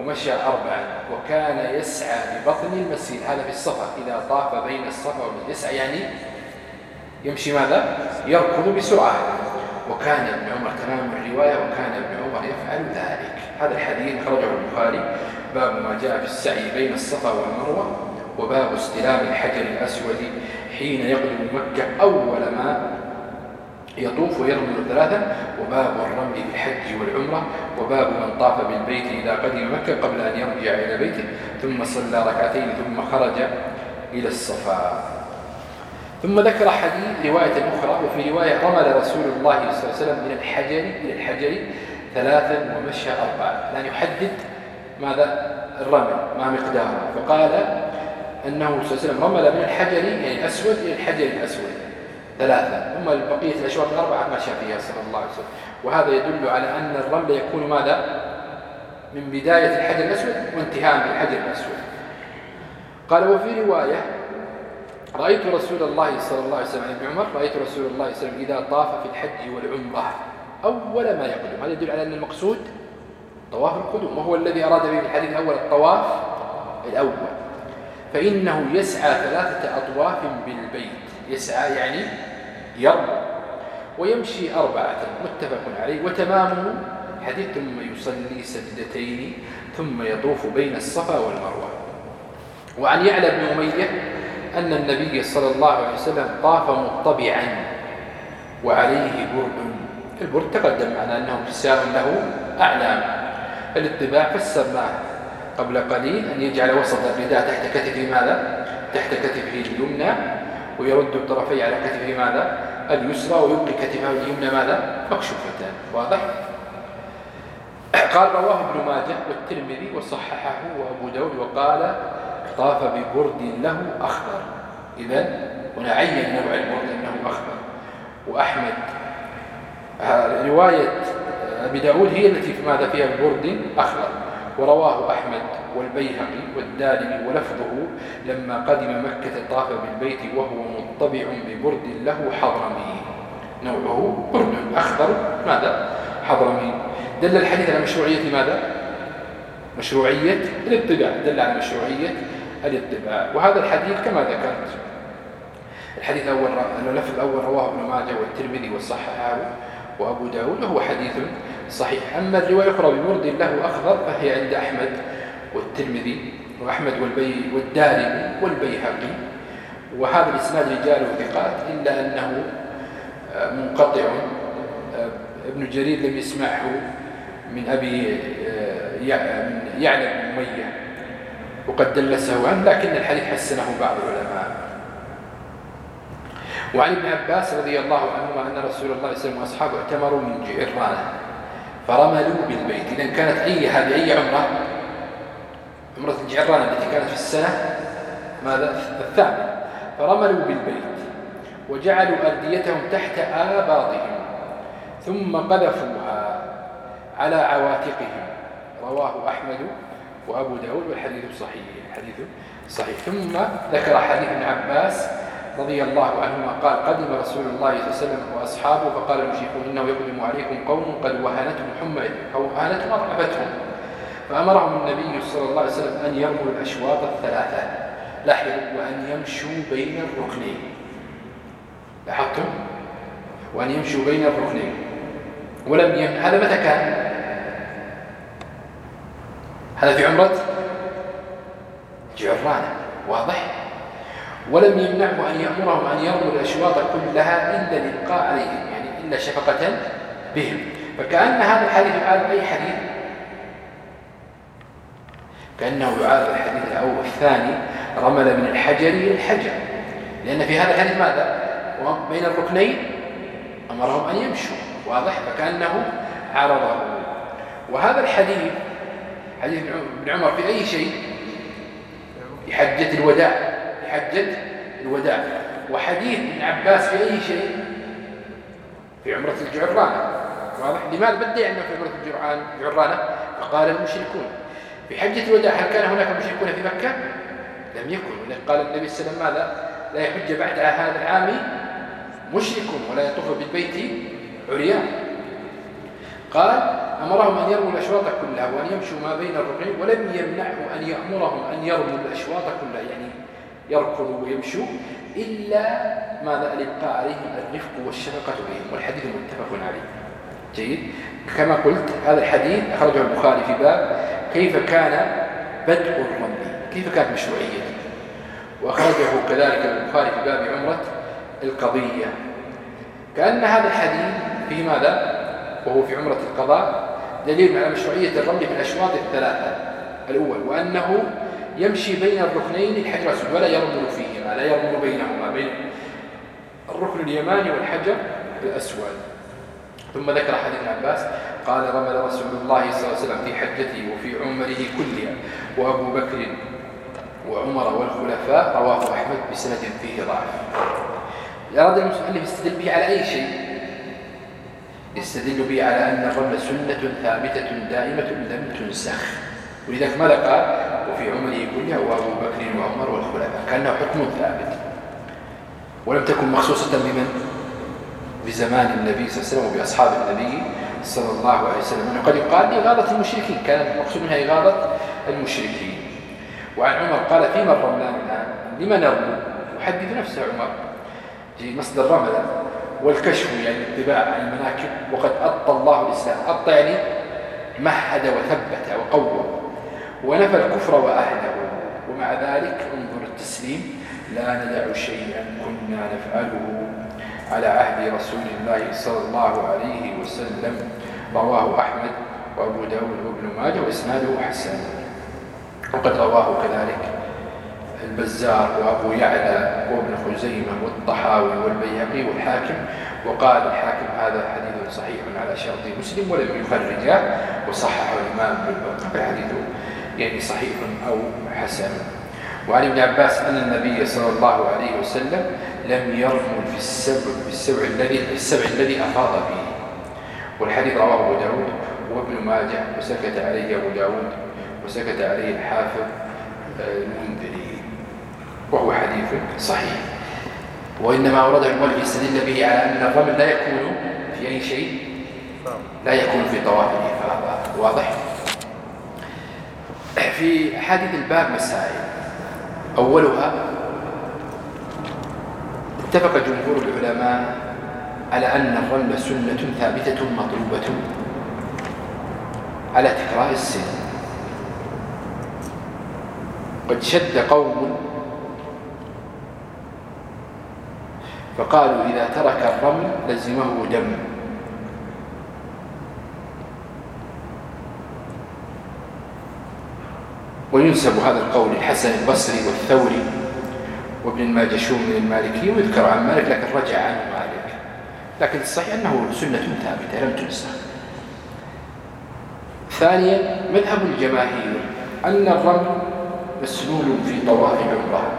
ومشى أربعا وكان يسعى ببطن المسجد. هذا في الصفا إذا طاف بين الصفا والمسجد. يسعى يعني يمشي ماذا؟ يركض بسرعة. وكان ابن عمر تمام الرواية وكان ابن عمر يفعل ذلك. هذا الحديث خرجه البخاري. باب ما جاء في السعي بين الصفا والمروة وباب استلام الحجر الأسود حين يقدم مكة أول ما يطوف ويرمل ثلاثا وباب الرمل في الحج والعمرة وباب من طاف بالبيت إذا قدم مكة قبل أن يرجع إلى بيته ثم صلى ركعتين ثم خرج إلى الصفا. ثم ذكر حديث رواية أخرى وفي رواية رمل رسول الله صلى الله عليه وسلم من الحجر إلى الحجر ثلاثا ومشى أربعة لأن يحدد ماذا؟ الرمل ما مقداره. فقال أنه صلى الله عليه وسلم رمل من الحجر يعني الأسود إلى الحجر الأسود. ثلاثة. ثم بقية الأشواط الأربعة مشى فيها صلى الله عليه وسلم. وهذا يدل على أن الرمل يكون ماذا؟ من بداية الحجر الأسود وانتهاء بالحجر الأسود. قال وفي رواية رأيت رسول الله صلى الله عليه وسلم ابن عمر رأيت رسول الله صلى الله عليه وسلم إذا طاف في الحج والعمرة. أول ما يقدم هذا يدل على أن المقصود طواف القدوم وهو الذي أراد به الحديث الأول الطواف الأول. فإنه يسعى ثلاثة أطواف بالبيت. يسعى يعني يرمى ويمشي أربعة متفق عليه. وتمامه حديث ثم يصلي سجدتين ثم يطوف بين الصفا والمروة. وعن يعلى بن أمية أن النبي صلى الله عليه وسلم طاف مطبعا وعليه برد. البرد تقدم معنا أنه كساء له أعلام الاتباع فسرناه قبل قليل أن يجعل وسط الرداء تحت كتفه ماذا؟ تحت كتفه اليمنى. ويرد الطرفي على كتفه ماذا؟ اليسرى ويبقي كتفه اليمنى ماذا؟ مكشوفتان واضح؟ قال رواه ابن ماجه والترمذي وصححه وابو داود وقال طاف ببرد له أخضر اذا هنا عين نوع البرد أنه أخضر وأحمد رواية أبي داود هي التي في ماذا فيها ببرد أخضر ورواه أحمد والبيهقي والدارمي ولفظه لما قدم مكة طاف بالبيت وهو مطبع ببرد له حضرمي. نوعه برد أخضر. ماذا؟ حضرمي. دل الحديث على مشروعية ماذا؟ مشروعية الاتباع. دل على مشروعية الاتباع. وهذا الحديث كما ذكرت الحديث الأول اللفظ الأول رواه ابن ماجه والترمذي والصححه وأبو داود وهو حديث صحيح. أما الرواية الأخرى ببرد له أخضر فهي عند أحمد والترمذي وأحمد والبي والدارمي والبيهقي. وهذا الإسناد رجاله ثقات إلا أنه آه، منقطع. آه، ابن جرير لم يسمعه من أبي آه، يعلى بن أمية. وقد دلسه عنه لكن الحديث حسنه بعض العلماء. وعن ابن عباس رضي الله عنهما أن رسول الله صلى الله عليه وسلم وأصحابه اعتمروا من جعرانة فرملوا بالبيت. إذا كانت أي هذه أي عمرة عمرة الجعرانة التي كانت في السنة ماذا؟ الثامنة فرملوا بالبيت وجعلوا أرديتهم تحت آباطهم ثم قذفوها على عواتقهم. رواه أحمد وأبو داود والحديث صحيح الحديث صحيح. ثم ذكر حديث ابن عباس رضي الله عنهما قال قدم رسول الله صلى الله عليه وسلم وأصحابه فقال المشركون إنه يقدم عليكم قوم قد وهنتهم حمى أو هانتهم أضعفتهم فأمرهم النبي صلى الله عليه وسلم أن يرموا الأشواط الثلاثة لاحظوا وأن يمشوا بين الركنين. لاحظتم؟ وأن يمشوا بين الركنين. ولم ين... هذا متى كان؟ هذا في عمرة؟ جعرانة واضح؟ ولم يمنعه أن يأمرهم أن يرموا الأشواط كلها إلا الإبقاء عليهم يعني إلا شفقة بهم. فكأن هذا الحديث يعارض أي حديث؟ كأنه يعارض الحديث الأول الثاني رمل من الحجر إلى الحجر. لأن في هذا الحديث ماذا؟ بين الركنين أمرهم أن يمشوا واضح؟ فكأنه عارضه. وهذا الحديث حديث ابن عمر في أي شيء؟ في حجة الوداع. حجة الوداع. وحديث ابن عباس في أي شيء؟ في عمرة الجعرانة واضح؟ لماذا بدي أنه في عمرة الجعرانة فقال المشركون. في حجة الوداع هل كان هناك مشركون في مكة؟ لم يكن. قال النبي صلى الله عليه وسلم ماذا؟ لا يحج بعد هذا العام مشرك ولا يطوف بالبيت عريان. قال أمرهم أن يرموا الأشواط كلها وأن يمشوا ما بين الركنين ولم يمنعه أن يأمرهم أن يرموا الأشواط كلها. يعني يركضوا ويمشوا إلا ماذا؟ الإبقاء عليهم الرفق والشفقة بهم والحديث متفق عليه. جيد. كما قلت هذا الحديث أخرجه البخاري في باب كيف كان بدء الرمل كيف كانت مشروعيته. وأخرجه كذلك البخاري في باب عمرة القضية. كأن هذا الحديث فيه ماذا؟ وهو في عمرة القضاء دليل على مشروعية الرمل في الأشواط الثلاثة. الأول وأنه يمشي بين الركنين الحجر الأسود ولا يرمل فيهما لا يرمل بينهما بين الركن اليماني والحجر الأسود ثم ذكر حديث عباس قال رمل رسول الله صلى الله عليه وسلم في حجته وفي عمره كلها وأبو بكر وعمر والخلفاء رواه أحمد بسند فيه ضعف أراد المؤلف يستدل به على أي شيء؟ يستدل به على أن الرمل سنة ثابتة دائمة لم تنسخ. ولذلك قال وفي عمره كلها وأبو بكر وعمر والخلفاء كأنه حكم ثابت. ولم تكن مخصوصة بمن؟ بزمان النبي صلى الله عليه وسلم وبأصحاب النبي صلى الله عليه وسلم. أنه قد يقال لإغاظة المشركين كانت المقصود منها إغاظة المشركين. وعن عمر قال فيما الرملان الآن لما نرمل يحدث نفسه عمر. في مصدر رمل والكشف يعني الاتباع عن المناكب وقد أطى الله الإسلام. أطى يعني مهد وثبت وقوى ونفى الكفر وأهله. ومع ذلك انظر التسليم. لا ندع شيئا كنا نفعله. على عهد رسول الله صلى الله عليه وسلم. رواه أحمد وأبو داود وابن ماجه وإسناده حسن. وقد رواه كذلك البزار وأبو يعلى وابن خزيمة والطحاوي والبيهقي والحاكم. وقال الحاكم هذا حديث صحيح على شرط مسلم ولم يخرجه. وصححه الإمام بالحديث يعني صحيح أو حسن. وعن ابن عباس أن النبي صلى الله عليه وسلم لم يرمل في السبع في السبع الذي السبع الذي أفاض فيه. والحديث رواه أبو داود وابن ماجه وسكت عليه أبو داود وسكت عليه الحافظ المنذري. وهو حديث صحيح. وإنما أورده المؤلف يستدل به على أن الرمل لا يكون في أي شيء لا يكون في طواف الإفاضة واضح؟ في حديث الباب مسائل. أولها اتفق جمهور العلماء على أن الرمل سنة ثابتة مطلوبة على تكرار السن. قد شد قوم فقالوا إذا ترك الرمل لزمه دم. وينسب هذا القول الحسن البصري والثوري وابن الماجشون من المالكي ويذكر عن مالك لكن رجع عنه مالك. لكن الصحيح أنه سنة ثابتة لم تنسخ ثانيا مذهب الجماهير. أن الرمل مسنون في طواف العمرة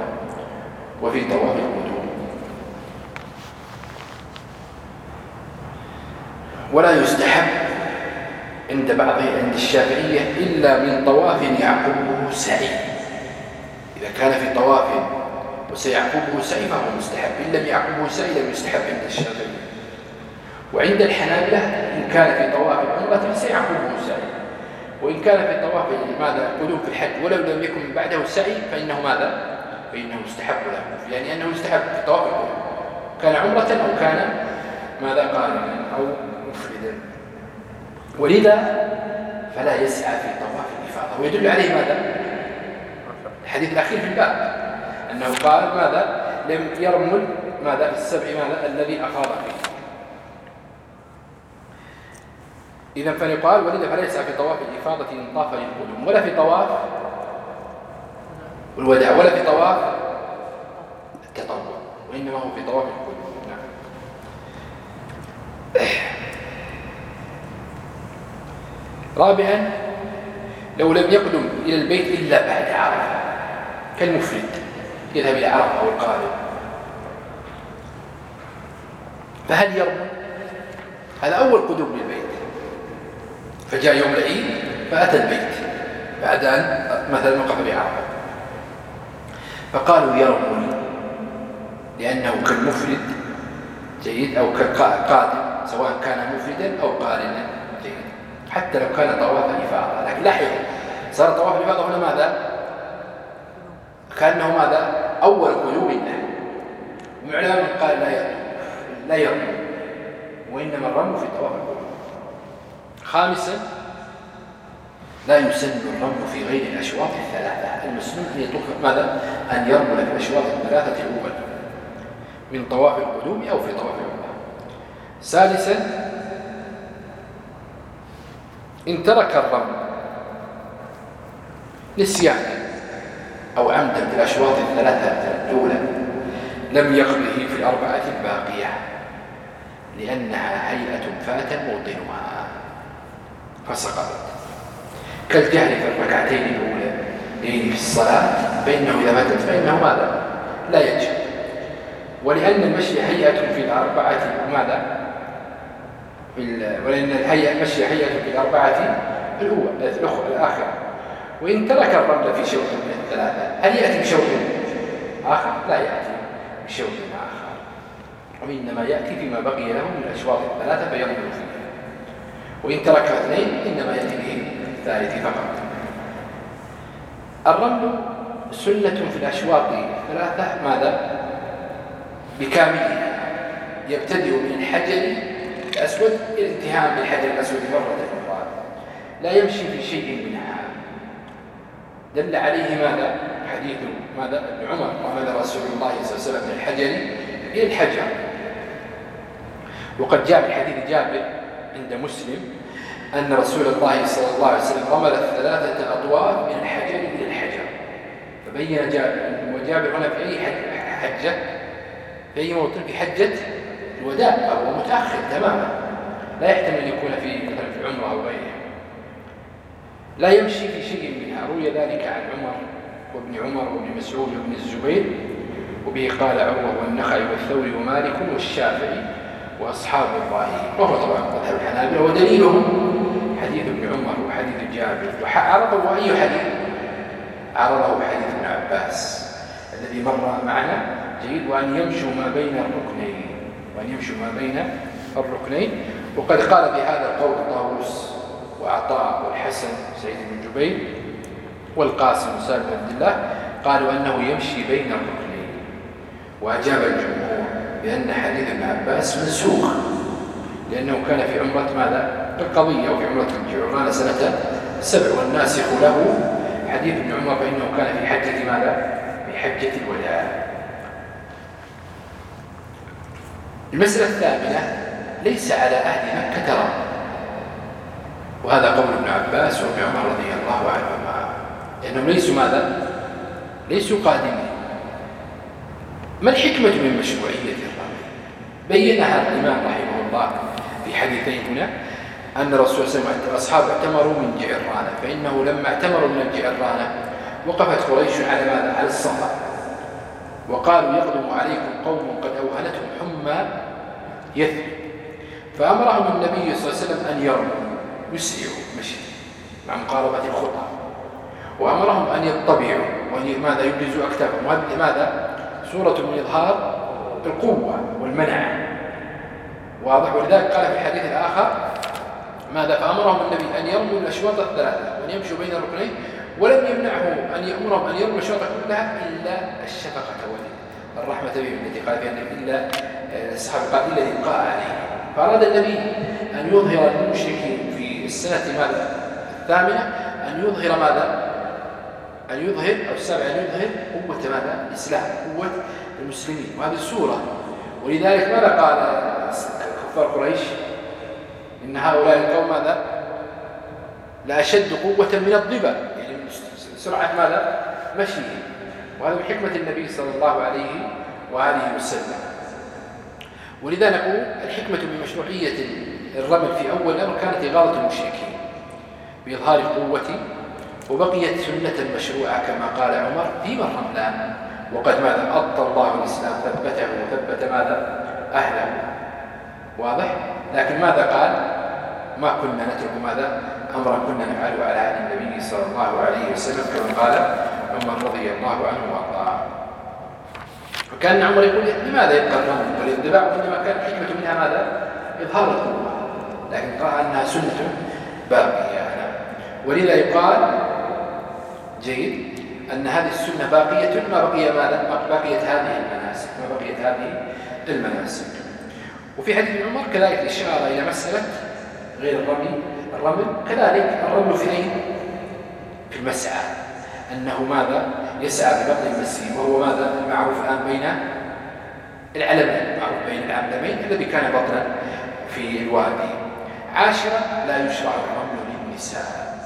وفي طواف القدوم ولا يستحب عند بعض عند الشافعية إلا من طواف يعقبه سعي إذا كان في طواف وسيعقبه سعي فهو مستحب إن لم يعقبه سعي لم يستحب عند الشافعية. وعند الحنابلة إن كان في طواف عمرة سيعقبه سعي وإن كان في طواف ماذا قدوم في الحج؟ ولو لم يكن بعده سعي فإنه ماذا؟ فإنه يستحب له. يعني أنه يستحب في طواف كان عمرة أو كان ماذا قارنا أو مفردا. ولذا فلا يسعى في طواف الإفاضة ويدل عليه ماذا؟ الحديث الأخير في الباب. أنه قال ماذا؟ لم يرمل ماذا؟ في السبع ماذا؟ الذي أخاض فيه. إذا فليقال ولذا فلا يسعى في طواف الإفاضة إن طاف للقدوم ولا في طواف الوداع ولا في طواف التطوع وإنما هو في طواف القدوم نعم. رابعا لو لم يقدم إلى البيت إلا بعد عرفة. كالمفرد يذهب إلى عرفة أو القارب فهل يرمي هذا أول قدوم للبيت. فجاء يوم العيد فأتى البيت بعد أن مثلا وقف بعرفة فقالوا يرمل لأنه كالمفرد جيد أو كالقادم سواء كان مفردا أو قارنا جيد حتى لو كان طواف الإفاضة. لكن لاحظوا صار طواف الإفاضة هنا ماذا؟ كأنه ماذا؟ أول قلوب الله معلم قال لا يرمل لا يرمل وإنما الرمل في طواف القلوب خامسا لا يسن الرمل في غير الأشواط الثلاثة. المسلم أن يطوف ماذا؟ أن يرمل في الأشواط الثلاثة الأول من طواف القدوم أو في طواف العمرة. ثالثا إن ترك الرمل نسيانا أو عمدا في الأشواط الثلاثة الأولى لم يقضه في الأربعة الباقية لأنها هيئة فات موطنها فسقطت كالجهل في الركعتين الأولى في الصلاة فإنه إذا ماتت فإنه ماذا؟ لا يجب ولأن المشي هيئة في الأربعة ماذا؟ ولأن المشي هيئة في الأربعة الأولى الأخرى الآخرة. وإن ترك الرمل في شوط من الثلاثة هل يأتي بشوط آخر؟ لا يأتي بشوط آخر. وإنما يأتي فيما بقي له من الأشواط الثلاثة فيرمل فيه وإن ترك اثنين إنما يأتي به الثالث فقط. الرمل سنة في الأشواط الثلاثة ماذا؟ بكاملها. يبتدئ من الأسود إلى انتهاء بالحجر الأسود مرة أخرى لا يمشي في شيء منها. دل عليه ماذا؟ حديث ماذا؟ ابن عمر. وماذا رسول الله صلى الله عليه وسلم من الحجر إلى الحجر. وقد جاء في حديث جابر عند مسلم أن رسول الله صلى الله عليه وسلم رمل ثلاثة أطواف من الحجر إلى الحجر. فبين جابر وجابر هنا في أي حجة؟ في أي موطن؟ في حجة؟ الوداع أو متأخر تماما. لا يحتمل يكون في مثلا في عمره أو غيره. لا يمشي في شيء منها. روي ذلك عن عمر وابن عمر وابن مسعود وابن الزبير وبه قال عمر والنخعي والثوري ومالك والشافعي وأصحاب الظاهر وهو طبعا مذهب الحنابلة ودليلهم حديث ابن عمر وحديث جابر. وعرضه أي حديث؟ عرضه حديث ابن عباس. الذي مر معنا جيد وأن يمشوا ما بين الركنين. وأن يمشوا ما بين الركنين وقد قال بهذا القول طاووس وعطاء والحسن سعيد بن جبير والقاسم وسالم بن عبد الله قالوا أنه يمشي بين الركنين وأجاب الجمهور بأن حديث ابن عباس منسوخ لأنه كان في عمرة ماذا؟ القضية وفي عمرة الجعران سنة سبع والناسخ له حديث ابن عمر فإنه كان في حجة ماذا؟ في حجة الوداع المسألة الثامنة ليس على أهل مكة رب وهذا قول ابن عباس وابن عمر رضي الله عنهما لأنهم ليسوا ماذا؟ ليسوا قادمين ما الحكمة من مشروعية الرمي؟ بينها الإمام رحمه الله في حديثين هنا أن الرسول صلى الله عليه وسلم أصحاب اعتمروا من جعرانة فإنه لما اعتمروا من الجعرانة وقفت قريش على ماذا؟ على الصفا وقالوا يقدم عليكم قوم قد أوهنتهم حمى يثرب. فأمرهم النبي صلى الله عليه وسلم أن يرموا يسرعوا مشي مع مقاربة الخطى. وأمرهم أن يطبعوا وأن ماذا يبرزوا أكتافهم. وهذه لماذا؟ صورة من إظهار القوة والمنع. واضح؟ ولذلك قال في الحديث الآخر ماذا؟ فأمرهم النبي أن يرموا الأشواط الثلاثة وأن يمشوا بين الركنين. ولم يمنعه أن يأمرهم أن يرموا الأشواط كلها إلا الشفقة والرحمة بهم التي قال فيها إلا الصحابة قال إلا الإبقاء عليه فأراد النبي أن يظهر للمشركين في السنة ماذا؟ الثامنة أن يظهر ماذا؟ أن يظهر أو السابع أن يظهر قوة ماذا؟ الإسلام قوة المسلمين. وهذه السورة. ولذلك ماذا قال كفار قريش؟ إن هؤلاء القوم ماذا؟ لا أشد قوة من الضبا. يعني سرعة ماذا؟ مشيهم. وهذا من حكمة النبي صلى الله عليه وآله وسلم. ولذا نقول الحكمة من مشروعية الرمل في أول الأمر كانت إغاظة المشركين بإظهار القوة وبقيت سنة مشروعة كما قال عمر في الرملان وقد ماذا؟ أبطى الله الإسلام ثبته وثبت ماذا؟ أهله. واضح؟ لكن ماذا قال؟ ما كنا نترك ماذا؟ أمرا كنا نفعله على عهد النبي صلى الله عليه وسلم كما قال عمر رضي الله عنه وأرضاه. وكان عمر يقول لماذا يبقى الرمل والانطباع وانما كان الحكمه منها ماذا؟ إظهار القوة. لكن قال أنها سنة باقية. ولذا يقال جيد أن هذه السنة باقية ما بقي ماذا؟ ما بقيت هذه المناسك ما بقيت هذه المناسك. وفي حديث عمر كذلك إشارة إلى مسألة غير الرمي. الرمل كذلك الرمل في؟ في المسعى. أنه ماذا؟ يسعى ببطن المسير وهو ماذا؟ المعروف الآن بين العلمين معروف بين العلمين الذي كان بطنا في الوادي عاشرة لا يشرع الرمل للنساء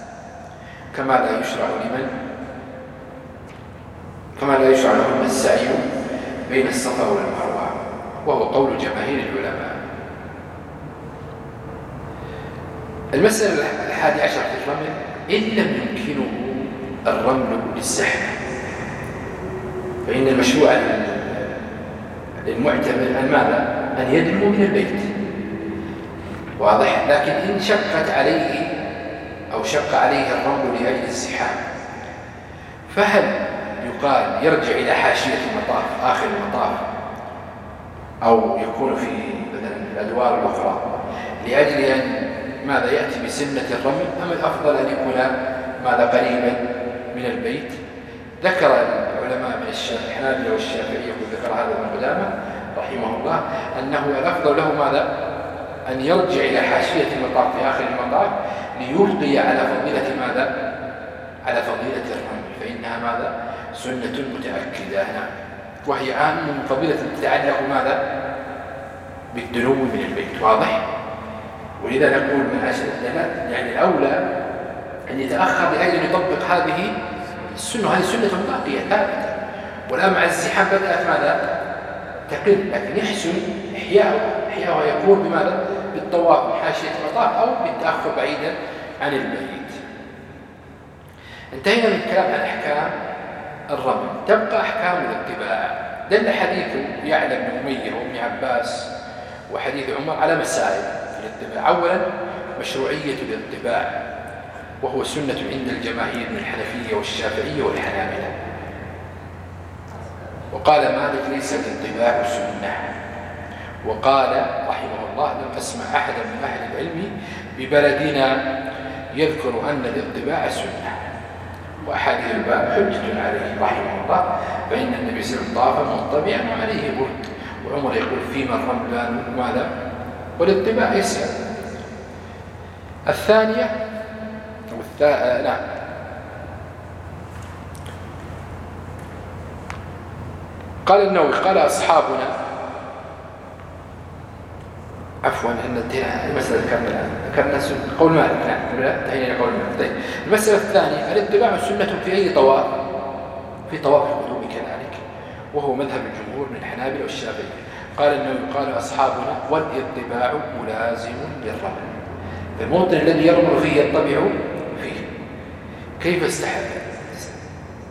كما لا يشرع لمن كما لا يشرع لهم السعي بين الصفا والمروة وهو قول جماهير العلماء المسألة الحادي عشر في الرمل إن لم يمكنه الرمل للزحمة فإن المشروع للمعتمر أن ماذا؟ أن يدنو من البيت. واضح؟ لكن إن شقت عليه أو شق عليه الرمل لأجل الزحام فهل يقال يرجع إلى حاشية المطاف آخر المطاف أو يكون في مثلا الأدوار الأخرى لأجل أن ماذا؟ يأتي بسنة الرمل أم الأفضل أن يكون ماذا؟ قريبا؟ من البيت. ذكر العلماء من الحنابلة والشافعية وذكر هذا ابن قدامة رحمه الله أنه الأفضل له ماذا؟ أن يرجع إلى حاشية المطاف في آخر المطاف ليلقي على فضيلة ماذا؟ على فضيلة الرمل. فإنها ماذا؟ سنة متأكدة. نعم. وهي عام من فضيلة تتعلق ماذا؟ بالدنو من البيت. واضح؟ ولذا نقول من أشد يعني الأولى أن يتأخر لأجل أن يطبق هذه السنة. هذه سنة باقية ثابتة. والآن مع الزحام بدأت ماذا؟ تقل. لكن يحسن إحياؤها إحياؤها يكون بماذا؟ بالطواف من حاشية المطاف أو بالتأخر بعيدا عن البيت انتهينا من الكلام عن أحكام الرمي. تبقى أحكام الاتباع. دل حديث يعلى بن أمية وابن عباس وحديث عمر على مسائل الاتباع. أولا مشروعية الاتباع. وهو سنة عند الجماهير من الحنفية والشافعية والحنابلة. وقال مالك ليس الاتباع سنة. وقال رحمه الله لم أسمع أحدا من أهل العلم ببلدنا يذكر أن الاتباع سنة. وأحاديث الباب حجة عليه رحمه الله فإن النبي صلى الله عليه وسلم طاف مطبعا وعليه برد وعمر يقول فيما الرملان ماذا والاتباع يسأل. الثانية آه نعم. قال النووي قال أصحابنا. عفوا إن المسألة ذكرنا ذكرنا قول مالك نعم. انتهينا قول مالك. طيب. المسألة الثانية الاتباع سنة في أي طواف؟ في طواف القدوم كذلك وهو مذهب الجمهور من الحنابلة والشافعية. قال النووي قال أصحابنا والاتباع ملازم للرمل الموطن الذي يرمل فيه فيه كيف استحب؟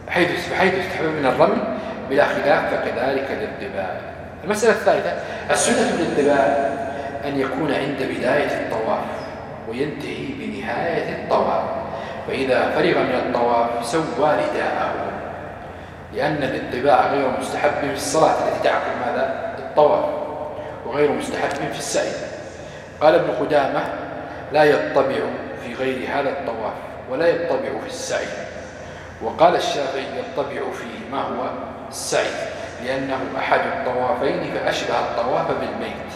حيث حيث استحب من الرمل بلا خلاف فكذلك الاتباع المسألة الثالثة السنة الاتباع أن يكون عند بداية الطواف وينتهي بنهاية الطواف. فإذا فرغ من الطواف سوى رداءه. لأن الاتباع غير مستحب في الصلاة التي تعقل ماذا؟ الطواف وغير مستحب في السعي. قال ابن قدامة لا يطبع في غير هذا الطواف. ولا يطبع في السعي. وقال الشافعي يطبع فيه ما هو السعي لأنه أحد الطوافين فأشبه الطواف بالبيت.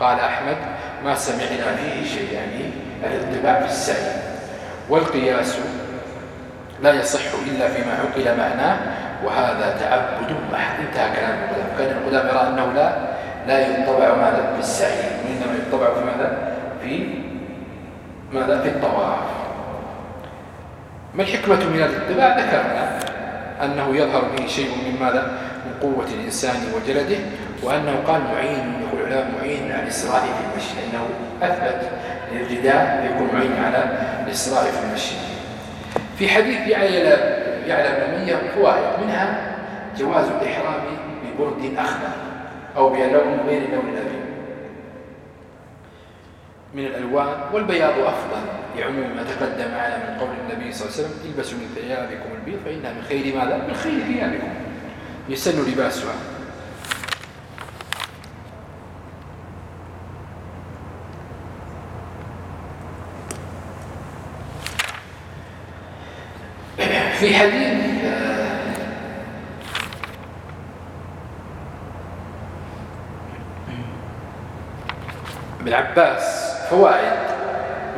قال أحمد ما سمعنا فيه شيء يعني الاتباع في السعي. والقياس لا يصح إلا فيما عقل معناه وهذا تعبد محض. انتهى كلام القدام كان القدام يرى أنه لا لا يطبع ماذا؟ في السعي وإنما يطبع في ماذا؟ في ماذا؟ في الطواف. ما الحكمة من الاتباع؟ ذكرنا أنه يظهر به شيء من ماذا؟ من قوة الإنسان وجلده وأنه قال معين يقول العلماء معين على الإسراء في المشي لأنه أثبت الابتداء يكون معين على الإسراء في المشي. في حديث يعلى يعلى بن أمية فوائد منها جواز الإحرام ببرد أخضر أو بلون غير لون الأبيض. من الألوان والبياض أفضل. لعموم ما تقدم معنا من قول النبي صلى الله عليه وسلم البسوا من ثيابكم البيض فإنها من خير ماذا؟ من خير ثيابكم يسن لباسها في حديث ابن عباس فوائد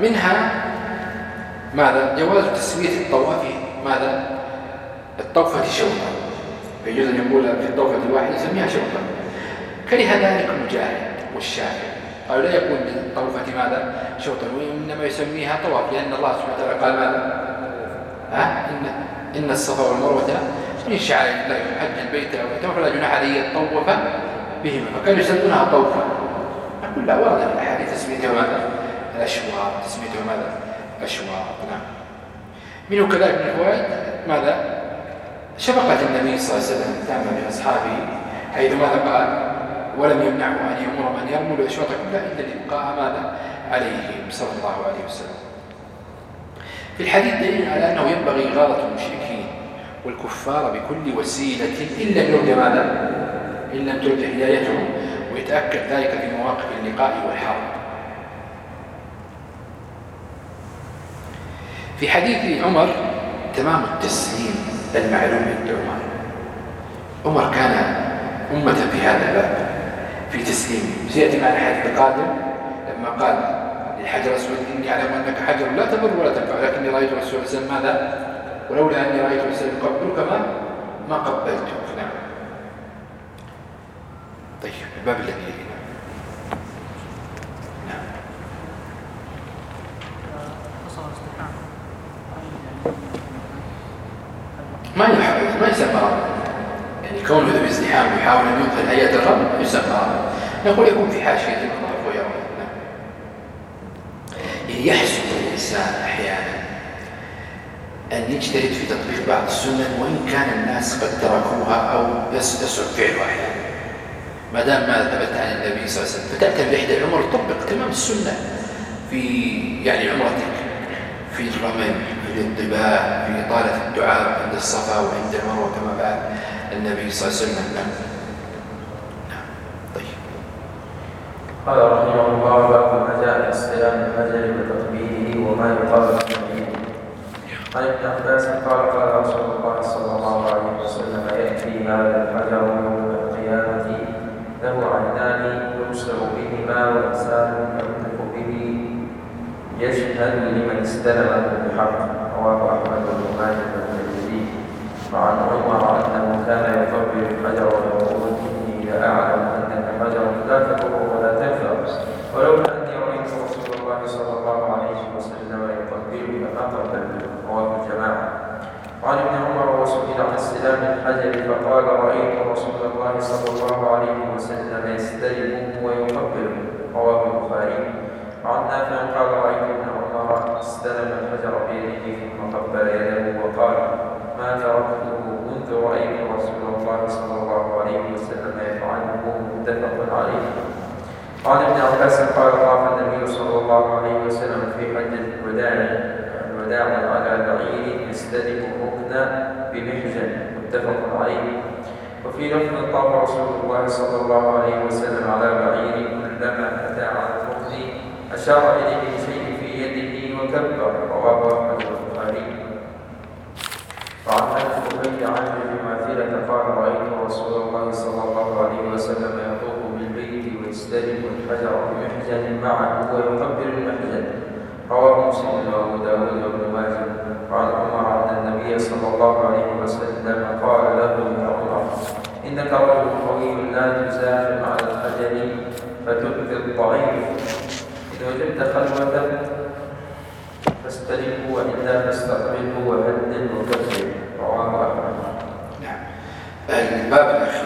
منها ماذا؟ جواز تسوية الطواف. ماذا؟ الطوفة شوطا يجوز أن يقول في الطوفة الواحدة يسميها شوطا كره ذلك المجاهد والشافعي. قالوا لا يكون للطوفة ماذا؟ شوطا وإنما يسميها طواف لأن الله سبحانه وتعالى قال ماذا؟ ها؟ إن إن الصفا والمروة من شعائر الله حج البيت أو فلا جناح عليه الطوف بهما. فكانوا يسمونها طوفا كلها ورد في الأحاديث تسميتها ماذا؟ الأشواط تسميتها ماذا؟ أشواط نعم. منه كذلك من الفوائد ماذا؟ شفقة النبي صلى الله عليه وسلم تامة بأصحابه حيث ماذا قال؟ ولم يمنعه أن يأمر من يرمل الأشواط كلها إلا الإبقاء ماذا؟ عليهم. صلى الله عليه وسلم. في الحديث دليل على أنه ينبغي إغاظة المشركين والكفار بكل وسيلة إن لم يرد ماذا؟ إن لم ترد هدايتهم ويتأكد ذلك في مواقف اللقاء والحرب. في حديث عمر تمام التسليم المعلوم عند عمر عمر كان أمة في هذا الباب في تسليمه سيأتي معنا الحديث القادم لما قال للحجر الأسود إني أعلم أنك حجر لا تضر ولا تنفع لكني رأيت رسول الله ماذا؟ ولولا أني رأيت رسول قبلك ما ما قبلتك. نعم. طيب الباب الذي يلينا نعم ما يحاول ما يسمى يعني كونه ذو ازدحام يحاول أن يدخل هيئة الرب يسمى نقول يكون في حاشية المضاف ويروي يعني يحسن الإنسان أحيانا أن يجتهد في تطبيق بعض السنن وإن كان الناس قد تركوها أو يصعب فعلها أحيانا. ما دام ما ثبت عن النبي صلى الله عليه وسلم فتأتي بإحدى العمر تطبق تمام السنة في يعني عمرتك في الرمل في الانطباع في إطالة الدعاء عند الصفا وعند المروة كما فعل النبي صلى الله عليه وسلم. نعم. نعم. طيب. قال رحمه الله باب ما جاء في الحجر وتطبيله وما يقال في عن ابن عباس قال قال رسول الله صلى الله عليه وسلم يأتي هذا الحجر يوم القيامة له عينان يبصر بهما ولسان ينطق به. يشهد لمن استلمه بحق رواه أحمد بن ماجه والترمذي وعن عمر أنه كان يقبل الحجر ويقول إني لأعلم انك حجر لا تضر ولا تنفع ولولا اني رايت رسول الله صلى الله عليه وسلم يقبلك ما قبلت رواه الجماعة. وعن ابن عمر وسئل عن استلام الحجر فقال رأيت رسول الله صلى الله عليه وسلم يستلمه ويقبله رواه البخاري وعن نافع قال رايت ابن عمر استلم الحجر بيده ثم قبل يده وقال ما تركته منذ رأيت رسول الله صلى الله عليه وسلم يفعله متفق عليه. وعن ابن عباس قال طاف النبي صلى الله عليه وسلم في حج الوداع الوداع على بعير يستلم الركن بمحجن. متفق عليه. وفي لفظ طاف رسول الله صلى الله عليه وسلم على بعير كلما أتى على الركن أشار إليه بشيء في يده وكبر رواه احمد البخاري وعن ابي ابي عن ابي معذره قال رايت رسول الله صلى الله عليه وسلم يطوف بالبيت ويستلم الحجر بمحجن معه ويقبل المحجن رواه مسلم وابو داود وابن ماجه وعن عمر ان النبي صلى الله عليه وسلم قال له يا عمر انك رجل قوي لا تزاحم على الحجر فتؤذي الضعيف ان وجدت خلوه فاستلمه والا فاستقبله وهدد وكبر رواه احمد نعم الباب الأخير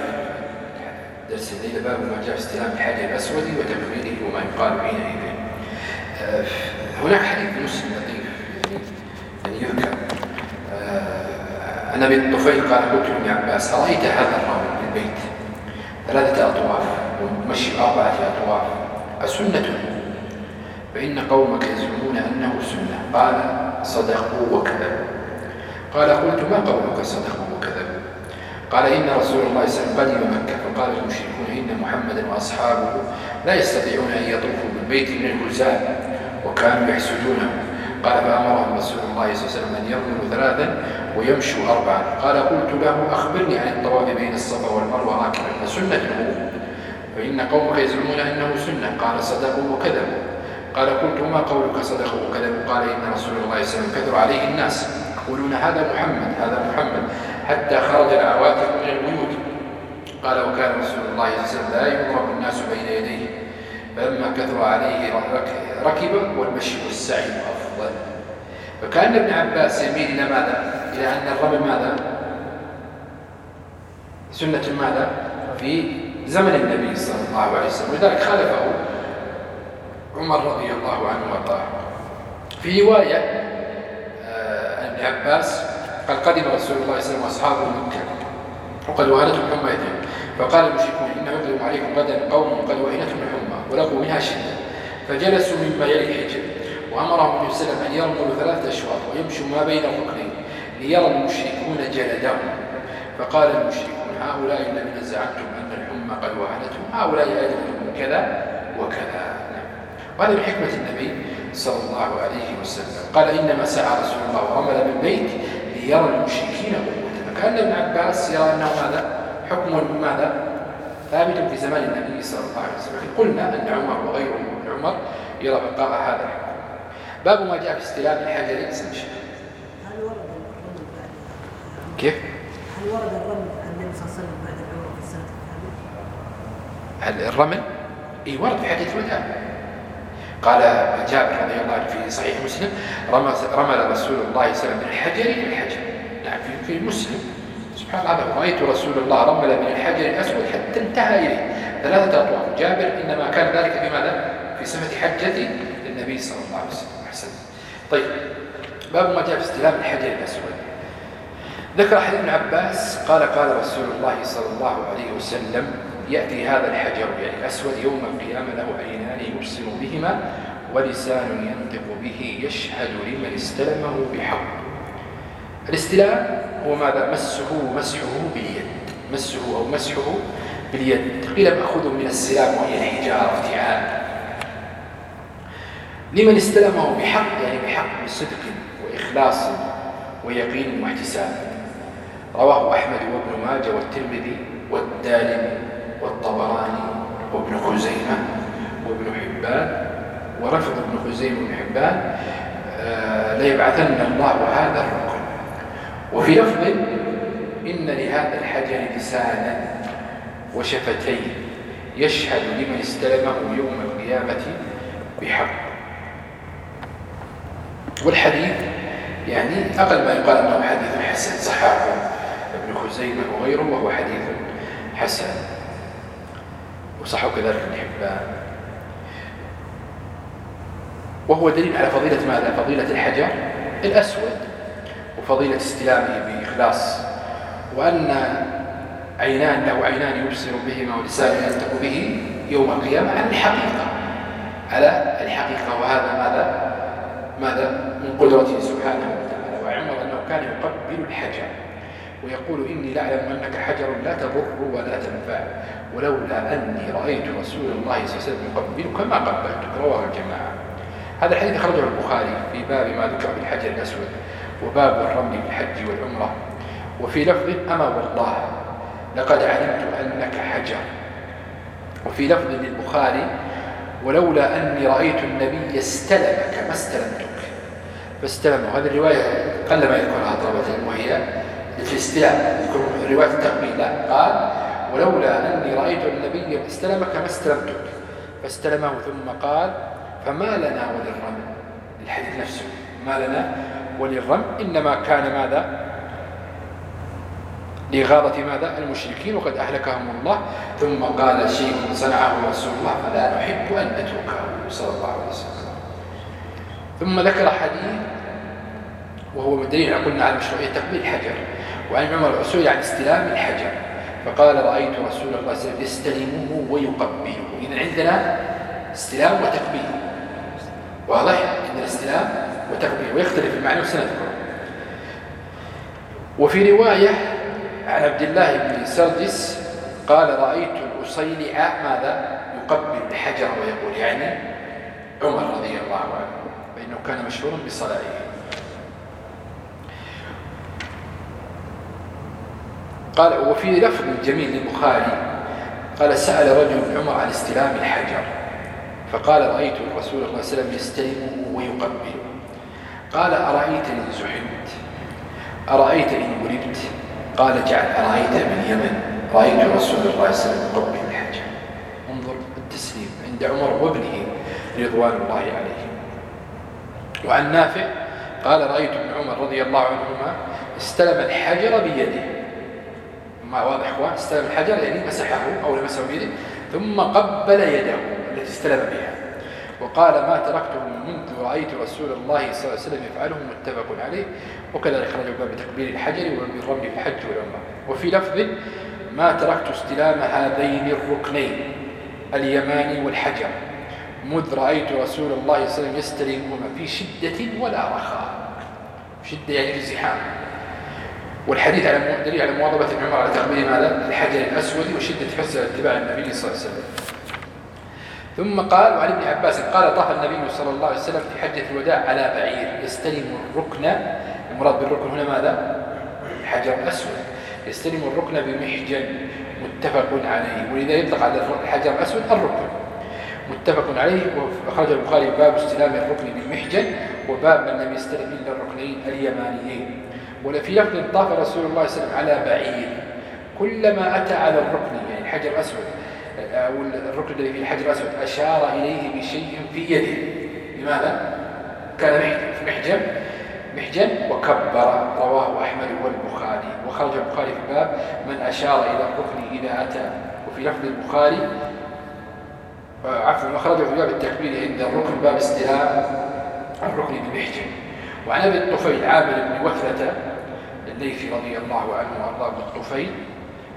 الليلة باب ما جاء في استلام الحجر الأسود وتكفيره وما يقال حينئذ آه، هناك حديث مسلم لطيف يعني يذكر. آه، عن أبي الطفيل قال قلت لابن عباس ارايت هذا الرجل في البيت. ثلاثة أطواف ومشي أربعة أطواف. اسنه فإن قومك يزعمون أنه سنة. قال صدقوا وكذبوا. قال قلت ما قولك صدقوا قال إن رسول الله صلى الله عليه وسلم قدم مكة فقال المشركون إن محمدا وأصحابه لا يستطيعون أن يطوفوا بالبيت من الجزام وكانوا يحسدونه. قال فأمرهم رسول الله صلى الله عليه وسلم أن يرملوا ثلاثا ويمشوا أربعا. قال قلت له أخبرني عن الطواف بين الصفا والمروة راكبا فسنة هو فإن قومك يزعمون أنه سنة. قال صدقوا وكذبوا. قال قلت ما قولك صدقوا وكذبوا؟ قال إن رسول الله صلى الله عليه وسلم كثر عليه الناس. يقولون هذا محمد هذا محمد. حتى خرج العواتق من البيوت قال وكان رسول الله صلى الله عليه وسلم لا يضرب الناس بين يديه فلما كثر عليه ركب والمشي والسعي أفضل فكان ابن عباس يميل إلى ماذا؟ إلى أن الرمل ماذا؟ سنة ماذا؟ في زمن النبي صلى الله عليه وسلم ولذلك خالفه عمر رضي الله عنه وأرضاه في رواية آه، ابن عباس قال قدم رسول الله صلى الله عليه وسلم وأصحابه مكة. وقد وهنتهم حمى يدهم فقال المشركون انه يقدم عليكم غدا قوم قد وهنتهم الحمى ولقوا منها شدة. فجلسوا مما يلي الحجر. وأمرهم النبي صلى الله عليه وسلم أن يرملوا ثلاثة أشواط ويمشوا ما بين الركنين ليرى المشركون جلدهم. فقال المشركون هؤلاء الذين زعمتم أن الحمى قد وهنتهم هؤلاء اجلهم كذا وكذا. وهذا من حكمة النبي صلى الله عليه وسلم. قال إنما سعى رسول الله ورمل بالبيت ليرى المشركين فكأن ابن عباس يرى انه ماذا حكم ماذا؟ ثابت في زمان النبي صلى الله عليه وسلم. قلنا أن عمر وغيره من عمر يرى بقاء هذا الحكم. باب ما جاء في استلام الحجر الاسم هل ورد الرمل كيف؟ هل ورد الرمل عن النبي صلى الله عليه وسلم بعد العمره في السنة الثانية؟ هل الرمل؟ إي ورد في حديث الوداع قال جابر رضي الله عنه في صحيح مسلم رمى رمل رسول الله صلى الله عليه وسلم بالحجر بالحجر نعم في في مسلم. سبحان الله رأيت رسول الله رمل من الحجر الأسود حتى انتهى إليه. ثلاثة اطواف جابر إنما كان ذلك في ماذا؟ في سنة حجة للنبي صلى الله عليه وسلم. أحسن. طيب باب ما جاء في استلام الحجر الأسود. ذكر حديث ابن عباس قال قال رسول الله صلى الله عليه وسلم يأتي هذا الحجر يعني الأسود يوم القيامة له عينان يبصر بهما ولسان ينطق به يشهد لمن استلمه بحق. الاستلام هو ماذا؟ مسه مسحه باليد. مسه أو مسحه باليد. قيل مأخوذ من السلام وهي الحجارة افتعال. لمن استلمه بحق يعني بحق بصدق وإخلاص ويقين واحتساب. رواه أحمد وابن ماجه والترمذي والدارمي. والطبراني وابن خزيمة وابن حبان ورفض ابن خزيمة وابن حبان آه ليبعثن الله هذا الركن وفي لفظ إن لهذا الحجر لسانا وشفتين يشهد لمن استلمه يوم القيامة بحق. والحديث يعني أقل ما يقال أنه حديث حسن صححه ابن خزيمة وغيره وهو حديث حسن. وصحوا كذلك ابن حبان. وهو دليل على فضيلة ماذا؟ فضيلة الحجر الأسود وفضيلة استلامه بإخلاص وأن عينان له عينان يبصر بهما ولسان ينطق به يوم القيامة على الحقيقة. على الحقيقة وهذا ماذا؟ ماذا؟ من قدرته سبحانه وتعالى. وعمر أنه كان يقبل الحجر. ويقول إني لأعلم أنك حجر لا تضر ولا تنفع ولولا أني رأيت رسول الله صلى الله عليه وسلم يقبلك ما قبلتك رواه الجماعة. هذا الحديث أخرجه البخاري في باب ما ذكر بالحجر الأسود وباب الرمل بالحج والعمرة. وفي لفظ أما والله لقد علمت أنك حجر. وفي لفظ للبخاري ولولا أني رأيت النبي استلمك ما استلمتك. فاستلمه. هذه الرواية قل ما يذكرها طلبة وهي الاستلام يذكر رواية التقبيل قال ولولا أني رأيت النبي استلمك ما استلمتك. فاستلمه ثم قال فما لنا وللرمل الحديث نفسه ما لنا وللرمل إنما كان ماذا؟ لإغاظة ماذا؟ المشركين وقد أهلكهم الله. ثم قال شيء صنعه رسول الله فلا نحب أن نتركه صلى الله عليه وسلم. ثم ذكر حديث وهو دليل قلنا على مشروعية تقبيل الحجر وعن عمر العسول عن استلام الحجر. فقال رأيت رسول الله صلى الله عليه وسلم يستلمه ويقبله. إذا عندنا استلام وتقبيل. واضح؟ عندنا استلام وتقبيل. ويختلف المعنى وسنذكره. وفي رواية عن عبد الله بن سردس قال رأيت الأصيلع ماذا؟ يقبل الحجر ويقول يعني عمر رضي الله عنه. فإنه كان مشهورا بصلاته قال وفي لفظ جميل للبخاري قال سأل رجل عمر عن استلام الحجر فقال رأيت الرسول صلى الله عليه وسلم يستلمه ويقبله قال أرأيت إن زحمت؟ أرأيت إن ولدت؟ قال جعل أرأيت من يمن؟ رأيت رسول الله صلى الله عليه وسلم يقبل الحجر. انظر التسليم عند عمر وابنه رضوان الله عليه وعن نافع قال رأيت ابن عمر رضي الله عنهما استلم الحجر بيده. واضح إخوان استلم الحجر يعني مسحه أو لمسه بيده ثم قبل يده التي استلم بها. وقال ما تركته منذ رأيت رسول الله صلى الله عليه وسلم يفعله. متفق عليه. وكذلك خرج باب تقبيل الحجر وبالرمل في الحج والعمرة. وفي لفظ ما تركت استلام هذين الركنين اليماني والحجر مذ رأيت رسول الله صلى الله عليه وسلم يستلمهما في شدة ولا رخاء. شدة يعني في زحام والحديث على دليل على مواظبة ابن عمر على تقبيل ماذا؟ الحجر الأسود وشدة حرصه على اتباع النبي صلى الله عليه وسلم. ثم قال وعن ابن عباس قال طاف النبي صلى الله عليه وسلم في حجة الوداع على بعير. يستلم الركن. المراد بالركن هنا ماذا؟ الحجر الأسود. يستلم الركن بمحجن متفق عليه. ولذا يطلق على الحجر الأسود الركن. متفق عليه. وأخرج البخاري باب استلام الركن بالمحجن وباب من لم يستلم إلا الركنين اليمانيين. وفي لفظ طاف رسول الله صلى الله عليه وسلم على بعير. كلما أتى على الركن يعني الحجر الأسود أو الركن الذي فيه الحجر الأسود أشار إليه بشيء في يده. لماذا؟ كان في محجم محجن وكبر. رواه أحمد والبخاري. وخرج البخاري في باب من أشار إلى الركن إذا أتى. وفي لفظ البخاري عفوا أخرجه في باب التكبير عند الركن باب استلام الركن بمحجن وعن أبي الطفيل عامر بن وثلة الليثي رضي الله عنه وأرضاه بالطفيل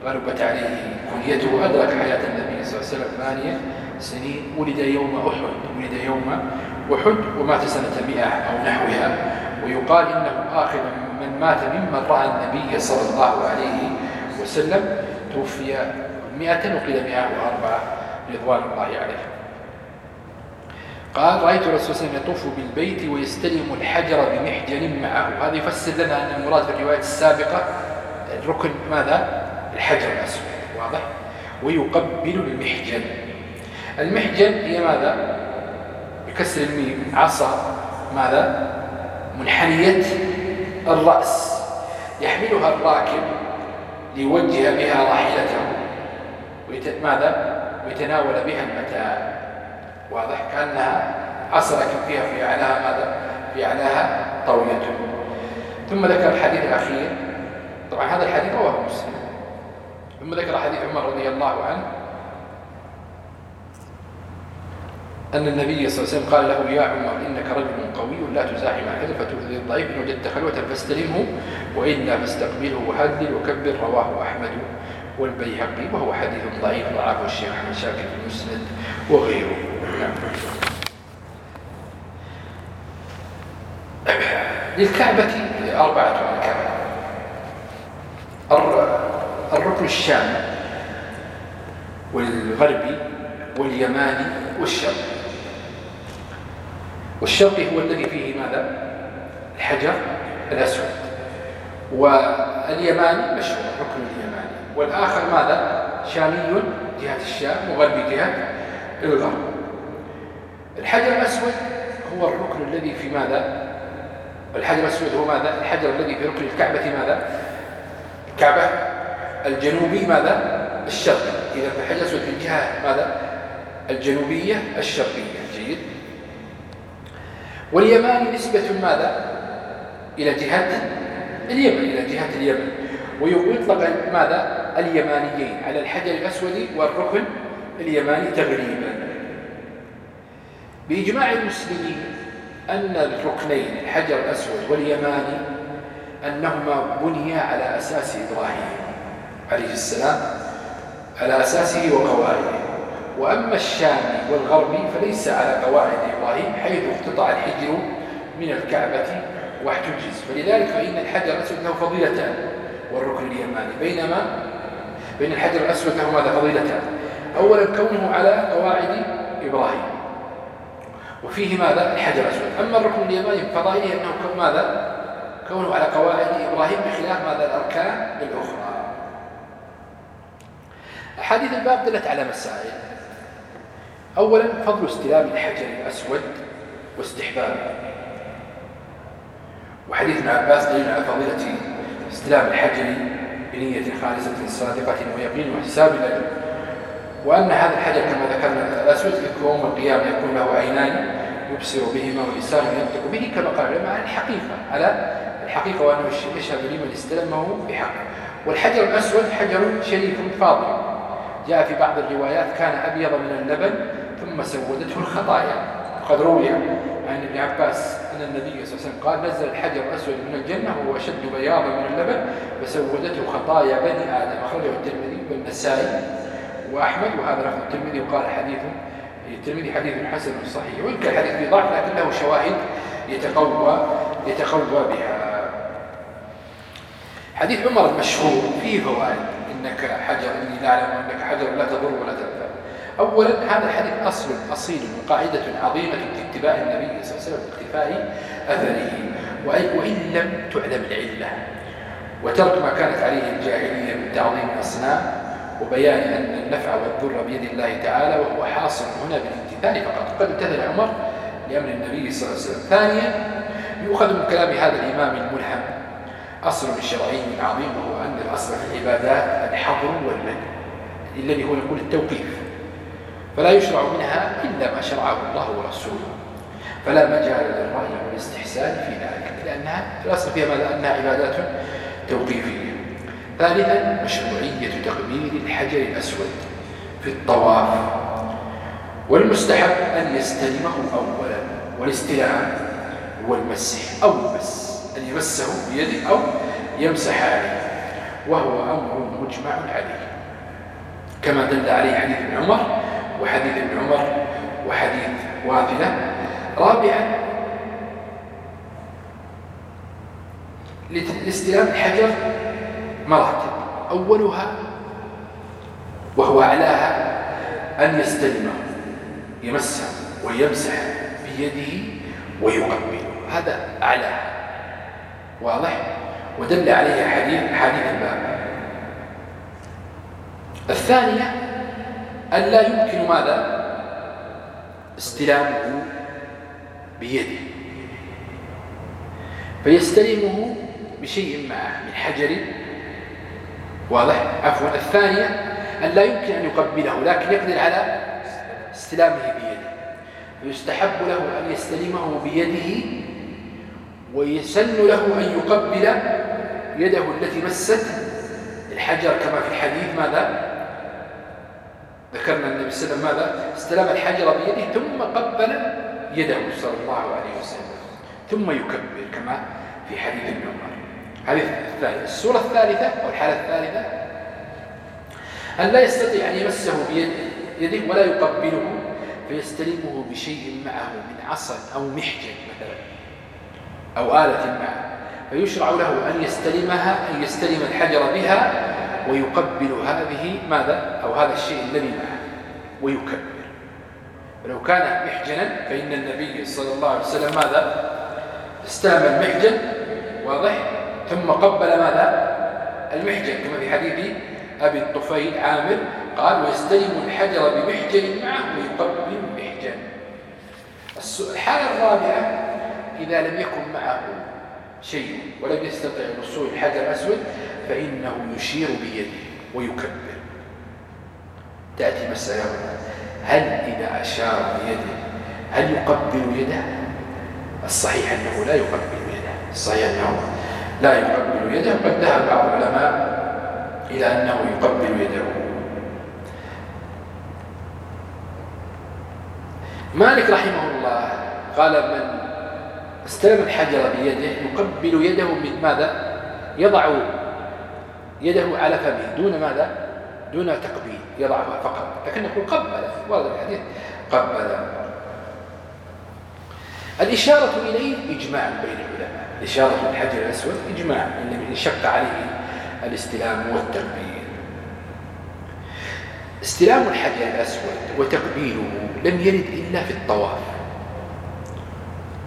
غلبت عليه كنيته أدرك حياة النبي صلى الله عليه وسلم ثمانية سنين ولد يوم أحد ولد يوم أحد ومات سنة مئة أو نحوها. ويقال إنه آخر من مات ممن رأى النبي صلى الله عليه وسلم توفي مئة وقيل مئة وأربعة رضوان الله عليه. قال رأيت الرسول صلى الله عليه وسلم يطوف بالبيت ويستلم الحجر بمحجن معه هذا يفسر لنا أن المراد في الرواية السابقة الركن ماذا؟ الحجر الأسود واضح؟ ويقبل المحجن المحجن هي ماذا؟ بكسر الميم عصا ماذا؟ منحنية الرأس يحملها الراكب ليوجه بها راحلته ماذا؟ ويتناول بها المتاع واضح كأنها لكن فيها في أعلاها ماذا؟ في أعلاها طوية ثم ذكر الحديث الأخير طبعا هذا الحديث رواه مسلم ثم ذكر حديث عمر رضي الله عنه أن النبي صلى الله عليه وسلم قال له يا عمر إنك رجل قوي لا تزاحم أحدا فتؤذي الضعيف إن وجدت خلوة فاستلمه وإلا فاستقبله وهدل وكبر رواه أحمد والبيهقي وهو حديث ضعيف ضعفه الشيخ أحمد شاكر المسند وغيره. للكعبة أربعة أركان الركن الشامي والغربي واليماني والشرقي والشرقي هو الذي فيه ماذا؟ الحجر الأسود. واليماني مشهور الركن اليماني. والآخر ماذا؟ شامي جهة الشام وغربي جهة الغرب. الحجر الأسود هو الركن الذي في ماذا؟ الحجر الأسود هو ماذا؟ الحجر الذي في ركن الكعبة ماذا؟ الكعبة الجنوبي ماذا؟ الشرقي إذا الحجر الأسود في الجهة ماذا؟ الجنوبية الشرقية. جيد. واليماني نسبة ماذا؟ إلى جهة اليمن إلى جهة اليمن. ويطلق ماذا؟ اليمانيين على الحجر الأسود والركن اليماني تغريبا. بإجماع المسلمين أن الركنين الحجر الأسود واليماني أنهما بنيا على أساس إبراهيم عليه السلام على أساسه وقواعده. وأما الشامي والغربي فليس على قواعد إبراهيم حيث اقتطع الحجر من الكعبة واحتجز فلذلك فإن الحجر الأسود له فضيلتان والركن اليماني بينما بين الحجر الأسود له ماذا؟ فضيلتان. أولا كونه على قواعد إبراهيم. وفيه ماذا؟ الحجر الأسود أما الركن اليماني فضائله أنه ماذا؟ كونه على قواعد إبراهيم بخلاف ماذا؟ الأركان الأخرى. أحاديث الباب دلت على مسائل. أولا فضل استلام الحجر الأسود واستحبابه. وحديث ابن عباس دليل على فضيلة استلام الحجر بنية خالصة صادقة ويقين واحتساب الأجر وأن هذا الحجر كما ذكرنا الأسود يوم القيامة يكون له عينان يبصر بهما ولسان ينطق به كما قال العلماء الحقيقة على الحقيقة وأنه يشهد لمن استلمه بحق. والحجر الأسود حجر شريف فاضل. جاء في بعض الروايات كان أبيض من اللبن ثم سودته الخطايا. وقد روي عن ابن عباس أن النبي صلى الله عليه وسلم قال نزل الحجر الأسود من الجنة وهو أشد بياضا من اللبن. فسودته خطايا بني آدم. أخرجه الترمذي والنسائي. وأحمد وهذا لفظ الترمذي وقال حديث الترمذي حديث حسن صحيح وإن كان الحديث في ضعف لكن له شواهد يتقوى يتقوى بها. حديث عمر المشهور فيه فوائد إنك حجر إني لا أعلم أنك حجر لا تضر ولا تنفع. أولا هذا الحديث أصل أصيل وقاعدة عظيمة في اتباع النبي صلى الله عليه وسلم واقتفاء أثره. وإن لم تعلم العلة وترك ما كانت عليه الجاهلية من تعظيم الأصنام وبيان أن النفع والضر بيد الله تعالى وهو حاصل هنا بالامتثال. فقط قد امتثل عمر لأمر النبي صلى الله عليه وسلم. ثانيا يؤخذ من كلام هذا الإمام الملهم أصل شرعي عظيم وهو أن الأصل في العبادات الحظر والمنع الذي هو نقول التوقيف. فلا يشرع منها إلا ما شرعه الله ورسوله. فلا مجال للرأي والاستحسان في ذلك لأنها الأصل فيها ماذا أنها عبادات توقيفية. ثالثا مشروعية تقبيل الحجر الأسود في الطواف. والمستحب أن يستلمه أولا والاستلام هو المسح أو المس أن يمسه بيده أو يمسح عليه وهو أمر مجمع عليه. كما دل عليه حديث ابن عمر وحديث ابن عمر وحديث واثلة. رابعا لاستلام الحجر مراتب. أولها وهو أعلاها أن يستلمه يمسه ويمسح بيده ويقبله هذا أعلاها واضح؟ ودل عليه حديث حديث الباب. الثانية أن لا يمكن ماذا؟ استلامه بيده. فيستلمه بشيء معه من حجر واضح؟ عفوا. الثانية أن لا يمكن أن يقبله لكن يقدر على استلامه بيده. ويستحب له أن يستلمه بيده ويسن له أن يقبل يده التي مست الحجر. كما في الحديث ماذا؟ ذكرنا النبي صلى الله عليه وسلم ماذا؟ استلم الحجر بيده ثم قبل يده صلى الله عليه وسلم ثم يكبر كما في حديث ابن عمر. هذه الثالثة. السورة الثالثة أو الحالة الثالثة. أن لا يستطيع أن يمسه بيده ولا يقبله فيستلمه بشيء معه من عصا أو محجن مثلا أو آلة معه. فيشرع له أن يستلمها أن يستلم الحجر بها ويقبل هذه ماذا؟ أو هذا الشيء الذي معه ويكبر. ولو كان محجنا فإن النبي صلى الله عليه وسلم ماذا؟ استلم المحجن واضح؟ ثم قبل ماذا؟ المحجن كما في حديث أبي الطفيل عامر قال ويستلم الحجر بمحجن معه ويقبل المحجن الحالة الرابعة إذا لم يكن معه شيء ولم يستطع الوصول الحجر الأسود فإنه يشير بيده ويكبر. تأتي مسألة هل إذا أشار بيده هل يقبل يده؟ الصحيح أنه لا يقبل يده. الصحيح أنه لا يقبل يده قد ذهب بعض العلماء إلى أنه يقبل يده. مالك رحمه الله قال من استلم الحجر بيده يقبل يده من ماذا؟ يضع يده على فمه. دون ماذا؟ دون تقبيل. يضعها فقط. لكن يقول قبل ورد الحديث. قبل. الإشارة إليه إجماع بين العلماء. الإشارة الحجر الأسود إجماع إن شق عليه الاستلام والتقبيل. استلام الحجر الأسود وتقبيله لم يرد إلا في الطواف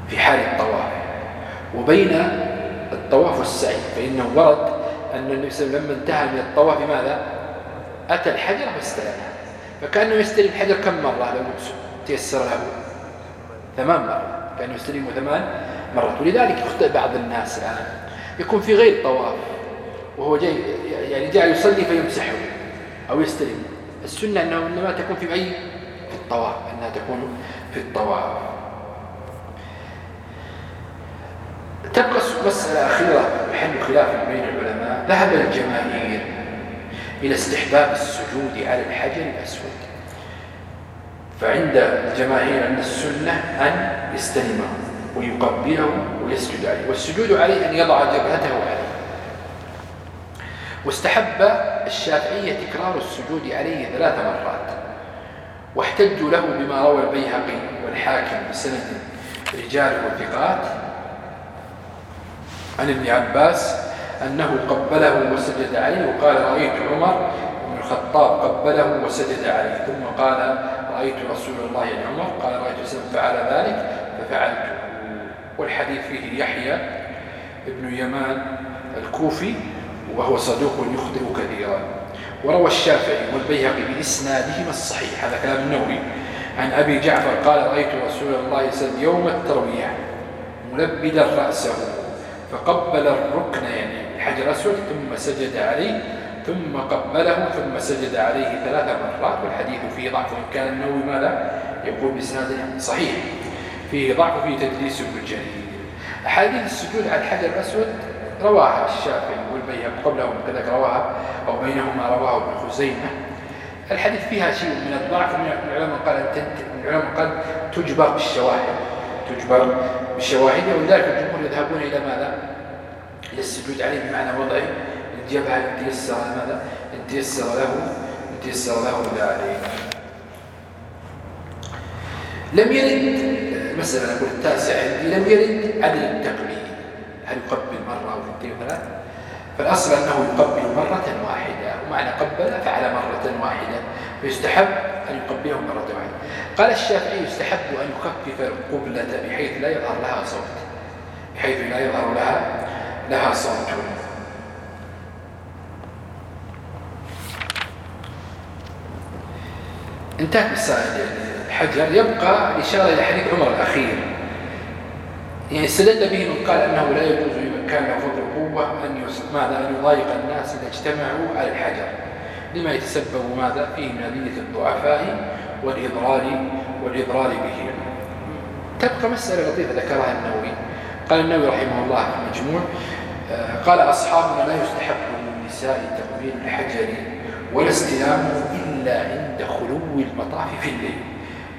في حال الطواف. وبين الطواف والسعي فإنه ورد أن النبي صلى الله عليه وسلم لما انتهى من الطواف ماذا؟ أتى الحجر فاستلمها فكأنه يستلم الحجر كم مرة؟ لو تيسر له ثمان مرات. كأنه يستلمه ثمان مرات ولذلك يخطئ بعض الناس الآن. يكون في غير طواف وهو جاي يعني جاء يصلي فيمسحه أو يستلم. السنة أنه إنما تكون في أي في الطواف أنها تكون في الطواف. تبقى مسألة أخيرة محل خلاف بين العلماء. ذهب الجماهير إلى استحباب السجود على الحجر الأسود. فعند الجماهير أن السنة أن يستلمه ويقبله ويسجد عليه. والسجود عليه أن يضع جبهته عليه. واستحب الشافعية تكرار السجود عليه ثلاث مرات. واحتجوا له بما روى البيهقي والحاكم بسند رجاله وثقات عن ابن عباس أنه قبله وسجد عليه وقال رأيت عمر بن الخطاب قبله وسجد عليه. ثم قال رأيت رسول الله عمر. قال رأيت وسلم فعل ذلك. ففعلته والحديث فيه يحيى ابن يمان الكوفي وهو صدوق يخطئ كثيرا وروى الشافعي والبيهقي بإسنادهما الصحيح هذا كلام النووي. عن أبي جعفر قال رأيت رسول الله صلى يوم التروية ملبدا رأسه فقبل الركن يعني الحجر الأسود ثم سجد عليه ثم قبله ثم سجد عليه ثلاث مرات. والحديث فيه ضعف. وإن كان النووي ماذا؟ يقول بإسناده صحيح. فيه ضعف فيه تدليس ابن جرير. أحاديث السجود على الحجر الأسود رواها الشافعي والبيهقي قبلهم كذلك رواها أو بينهما رواه ابن خزيمة. الحديث فيها شيء من الضعف من العلماء قال من العلماء قال تجبر بالشواهد. تجبر بالشواهد ولذلك الجمهور يذهبون إلى ماذا؟ إلى السجود عليه بمعنى وضع الجبهة إن تيسر ماذا؟ إن تيسر له إن تيسر له ذلك. لم يرد المسألة نقول التاسع عندي لم يرد عدل التقليد. هل يقبل مرة أو اثنتين وثلاث؟ فالأصل أنه يقبل مرة واحدة ومعنى قبل فعل مرة واحدة فيستحب أن يقبله مرة واحدة. قال الشافعي يستحب أن يخفف القبلة بحيث لا يظهر لها صوت بحيث لا يظهر لها لها صوت. انتهت مسائل الحجر. يبقى الإشارة إلى حديث عمر الأخير. يعني استدل به من قال أنه لا يجوز لمن كان له فضل قوة أن ماذا أن يضايق الناس إذا اجتمعوا على الحجر. لما يتسبب ماذا؟ فيه من أذية الضعفاء والإضرار والإضرار بهم. تبقى مسألة لطيفة ذكرها النووي. قال النووي رحمه الله في المجموع آه، قال أصحابنا لا يستحب للنساء تقبيل الحجر ولا استلامه إلا عند خلو المطاف في الليل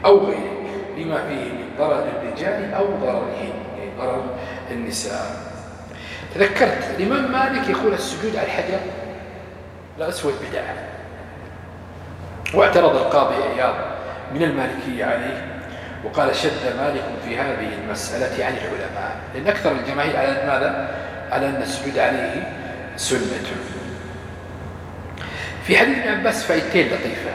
أو غيره لما فيه من ضرر الرجال أو ضررهن يعني ضرر النساء. تذكرت الإمام مالك يقول السجود على الحجر الأسود بدعة. واعترض القاضي عياض من المالكية عليه وقال شد مالك في هذه المسألة عن العلماء. لأن أكثر الجماهير على ماذا؟ على أن السجود عليه سنة. في حديث ابن عباس فائدتين لطيفة.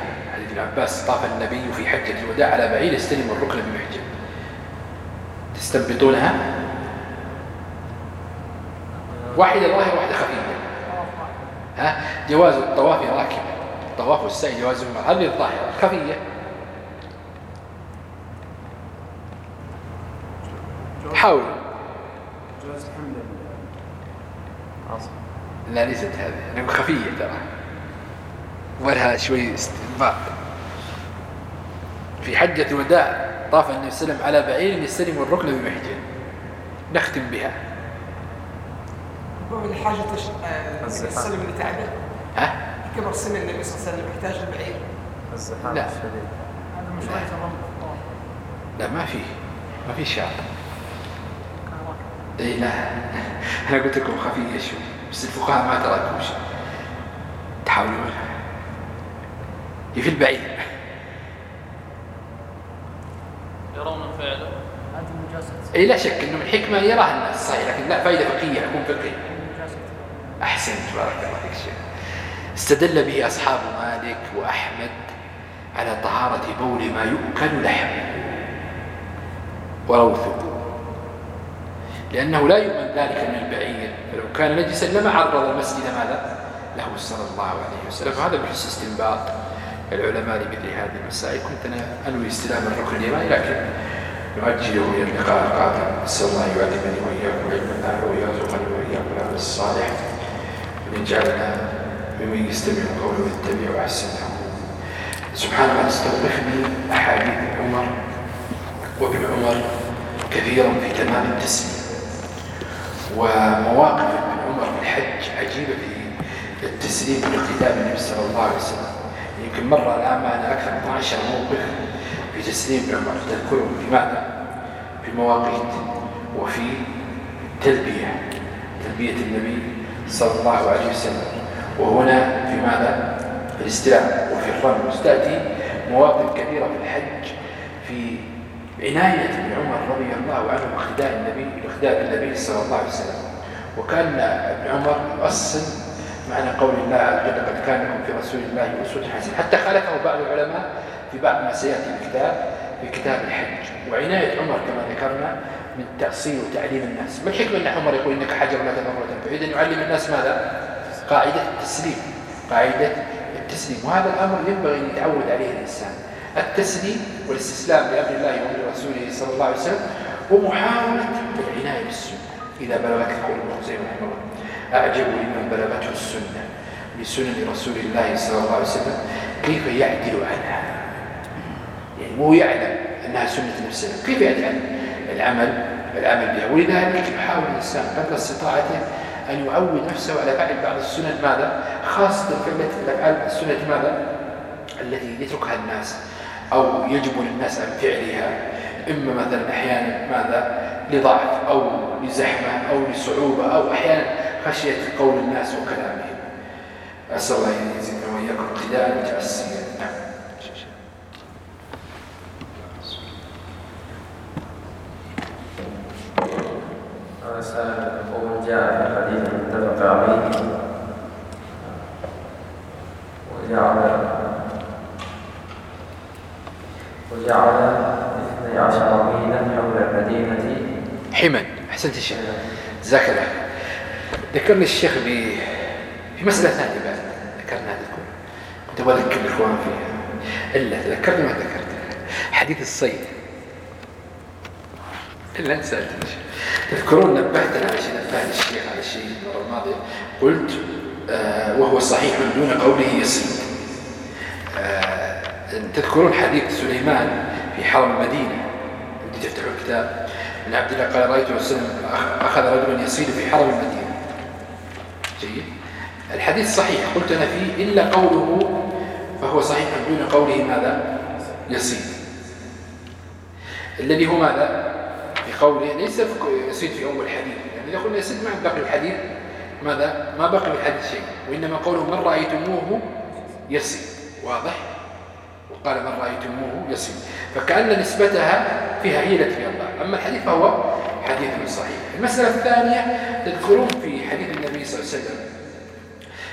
ابن عباس طاف النبي في حجة الوداع على بعير يستلم الركن بمحجب. تستنبطونها؟ واحدة ظاهرة واحدة خفيفة. ها؟ جواز الطواف راكبا. الطواف والسعي جواز هذه الظاهرة الخفية حاول. جواز الحمد لا ليست هذه. خفية ترى. ولها شوي استنباط. في حجة الوداع. طاف النبي صلى الله عليه وسلم على بعير يستلم الركن بمحجن. نختم بها. بعد حاجة السلم اللي تعبه ها؟ كبر سن النبي صلى الله عليه وسلم؟ يحتاج البعير. لا. هذا مش لا. ما في. ما في شعر. اي لا. أنا قلت لكم خفيه شوي بس الفقهاء ما شيء تحاولون. هي في البعيد يرون فعله اي لا شك إنه من حكمة يراها الناس صحيح لكن لا فائدة فقهية حكم فقهي. أحسنت بارك الله فيك شيخ. استدل به أصحاب مالك وأحمد على طهارة بول ما يؤكل لحمه وروثه لأنه لا يؤمن ذلك من البعير فلو كان نجسا لما عرض المسجد ماذا؟ له صلى الله عليه وسلم. هذا بحس استنباط العلماء لمثل هذه المسائل. كنت أنا أنوي استلام الركن اليماني لكن نؤجله إلى اللقاء القادم. نسأل الله يعلمني وإياكم علما نافعا ويرزقني وإياكم العمل الصالح. وأن يجعلنا ممن يستمع قوله ويتبع أحسنه سبحان الله تستوقفني أحاديث عمر وابن عمر كثيرا في تمام التسليم ومواقف ابن عمر في الحج عجيبة في التسليم والاقتداء بالنبي صلى الله عليه وسلم. يمكن مرة الآن معنا أكثر من 12 موقف في تسليم ابن عمر تذكرهم في ماذا؟ في المواقيت وفي تلبية تلبية النبي صلى الله عليه وسلم. وهنا في ماذا؟ في الاستلام وفي الرمي وستأتي مواقف كثيرة في الحج في عناية ابن عمر رضي الله عنه باقتداء النبي باقتداء النبي صلى الله عليه وسلم. وكان ابن عمر يؤصل معنى قول الله عز وجل قد كان لكم في رسول الله أسوة حسنة. حتى خالفه بعض العلماء بعض ما سيأتي في الكتاب في كتاب الحج. وعناية عمر كما ذكرنا من تأصيل وتعليم الناس. ما الحكمة إن عمر يقول إنك حجر لا ولا يريد ان يعلم الناس ماذا؟ قاعدة التسليم. قاعدة التسليم. وهذا الأمر ينبغي أن يتعود عليه الإنسان. التسليم والاستسلام لأمر الله وأمر رسوله صلى الله عليه وسلم ومحاولة العناية بالسنة. إذا بلغك قول ابن خزيمة رحمه الله أعجب لمن بلغته السنة. لسنن رسول الله صلى الله عليه وسلم كيف يعدل عنها؟ يعني هو يعلم أنها سنة النبي كيف يعدل العمل العمل بها. ولذلك يحاول الإنسان قدر استطاعته أن يعود نفسه على فعل بعض السنن. ماذا؟ خاصة الأفعال السنة ماذا؟ التي يتركها الناس أو يجبن الناس عن فعلها إما مثلا أحيانا ماذا؟ لضعف أو لزحمة أو لصعوبة أو أحيانا خشية قول الناس وكلامهم. أسأل الله أن يزيدنا وإياكم اقتداء وتأسيا يقول جاء في الحديث المتفق عليه. وجعل وجعل اثني عشر ميلا حول المدينة. أحسنت الشيخ جزاك الله ذكرني الشيخ ب في مسألة ثانية بعد ذكرنا لكم كنت أذكر الإخوان فيها. إلا تذكرني ما ذكرت. حديث الصيد. إلا أنت سألتني تذكرون نبهتنا على شيء نبهني الشيخ على شيء المرة الماضية؟ قلت آه وهو صحيح دون قوله يصيد آه تذكرون حديث سليمان في حرم المدينة ودي تفتحوا الكتاب من عبد الله قال رأيت وسلم أخذ رجلا يصيد في حرم المدينة. جيد. الحديث صحيح قلت أنا فيه إلا قوله فهو صحيح دون قوله ماذا؟ يصيد الذي هو ماذا؟ قوله ليس يصيد في أول الحديث. يعني إذا قلنا يصيد ما بقي الحديث ماذا؟ ما بقي في الحديث شيء. وإنما قوله من رأيتموه يصيد واضح؟ وقال من رأيتموه يصل فكأن نسبتها فيها هي التي الله. أما الحديث فهو حديث صحيح. المسألة الثانية تذكرون في حديث النبي صلى الله عليه وسلم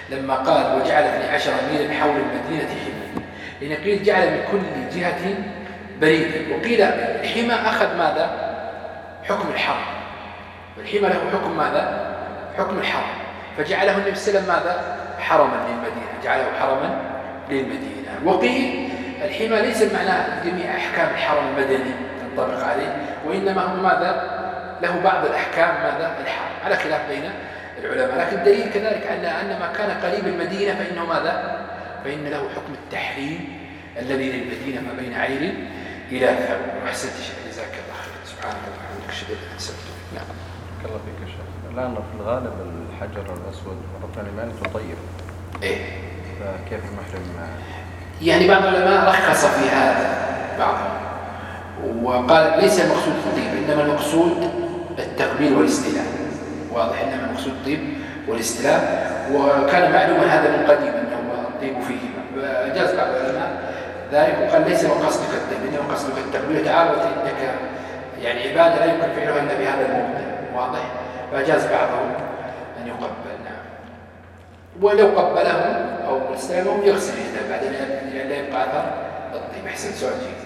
لما قال وجعل 12 ميلا حول المدينة حمى يعني قيل جعل من كل جهة بريدا وقيل الحمى أخذ ماذا؟ حكم الحرم والحمى له حكم ماذا؟ حكم الحرم فجعله النبي صلى الله عليه وسلم ماذا؟ حرما للمدينة. جعله حرما للمدينة. وقيل الحمى ليس معناه جميع أحكام الحرم المدني تنطبق عليه وإنما هو ماذا؟ له بعض الأحكام ماذا؟ الحرم. على خلاف بين العلماء. لكن الدليل كذلك أن أن ما كان قريب المدينة فإنه ماذا؟ فإن له حكم التحريم الذي للمدينة ما بين عين إلى ثور أحسنت شيخ جزاك الله خير سبحانك اللهم. إلا أنت نعم الله فيك يا شيخ الآن في الغالب الحجر الأسود مرة ثانية ما تطير إيه فكيف المحرم يعني بعض العلماء رخص في هذا بعضهم وقال ليس المقصود الطيب إنما المقصود التقبيل والاستلام واضح إنما المقصود الطيب والاستلام وكان معلوما هذا من قديم أنه الطيب فيهما فأجاز بعض العلماء ذلك وقال ليس مقصدك الطيب إنما قصدك التقبيل. تعالى إنك يعني عبادة لا يمكن فعلها إلا بهذا المبدأ. واضح؟ فأجاز بعضهم أن يقبل. نعم. ولو قبله أو استلمه يغسل يده بعد أن لا يبقى أثر. الطيب أحسن جيد.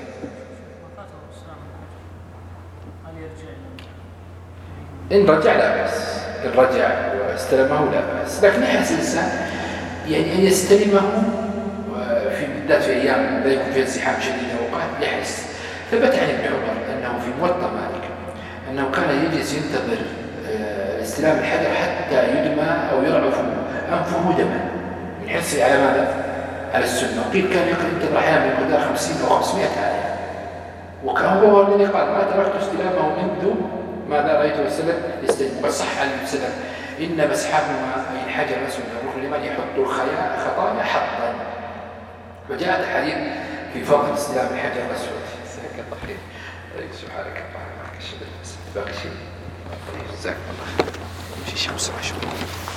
إن رجع لا بأس. إن رجع واستلمه لا بأس. لكن يحرص الإنسان يعني أن يستلمه في بالذات في أيام لا يكون فيها ازدحام شديد أو قهر يحرص ثبت عن ابن عمر أنه في موطأ مالك أنه كان يجلس ينتظر آه، استلام الحجر حتى يدمى أو يرعف أنفه دما. من حرصه على ماذا؟ على السنة. وقيل كان ينتظر أحيانا بمقدار 50 أو 500 آية. وكان هو الذي قال ما تركت استلامه منذ ماذا رأيته وسلم؟ يستلم وصح عن وسلم. إن مسحهما أي الحجر الأسود الروح لمن يحط الخطايا حطا. وجاءت حديث في فضل استلام الحجر الأسود جزاك الله خير طيب سبحانك اللهم وبحمدك اشهد ان لا اله الا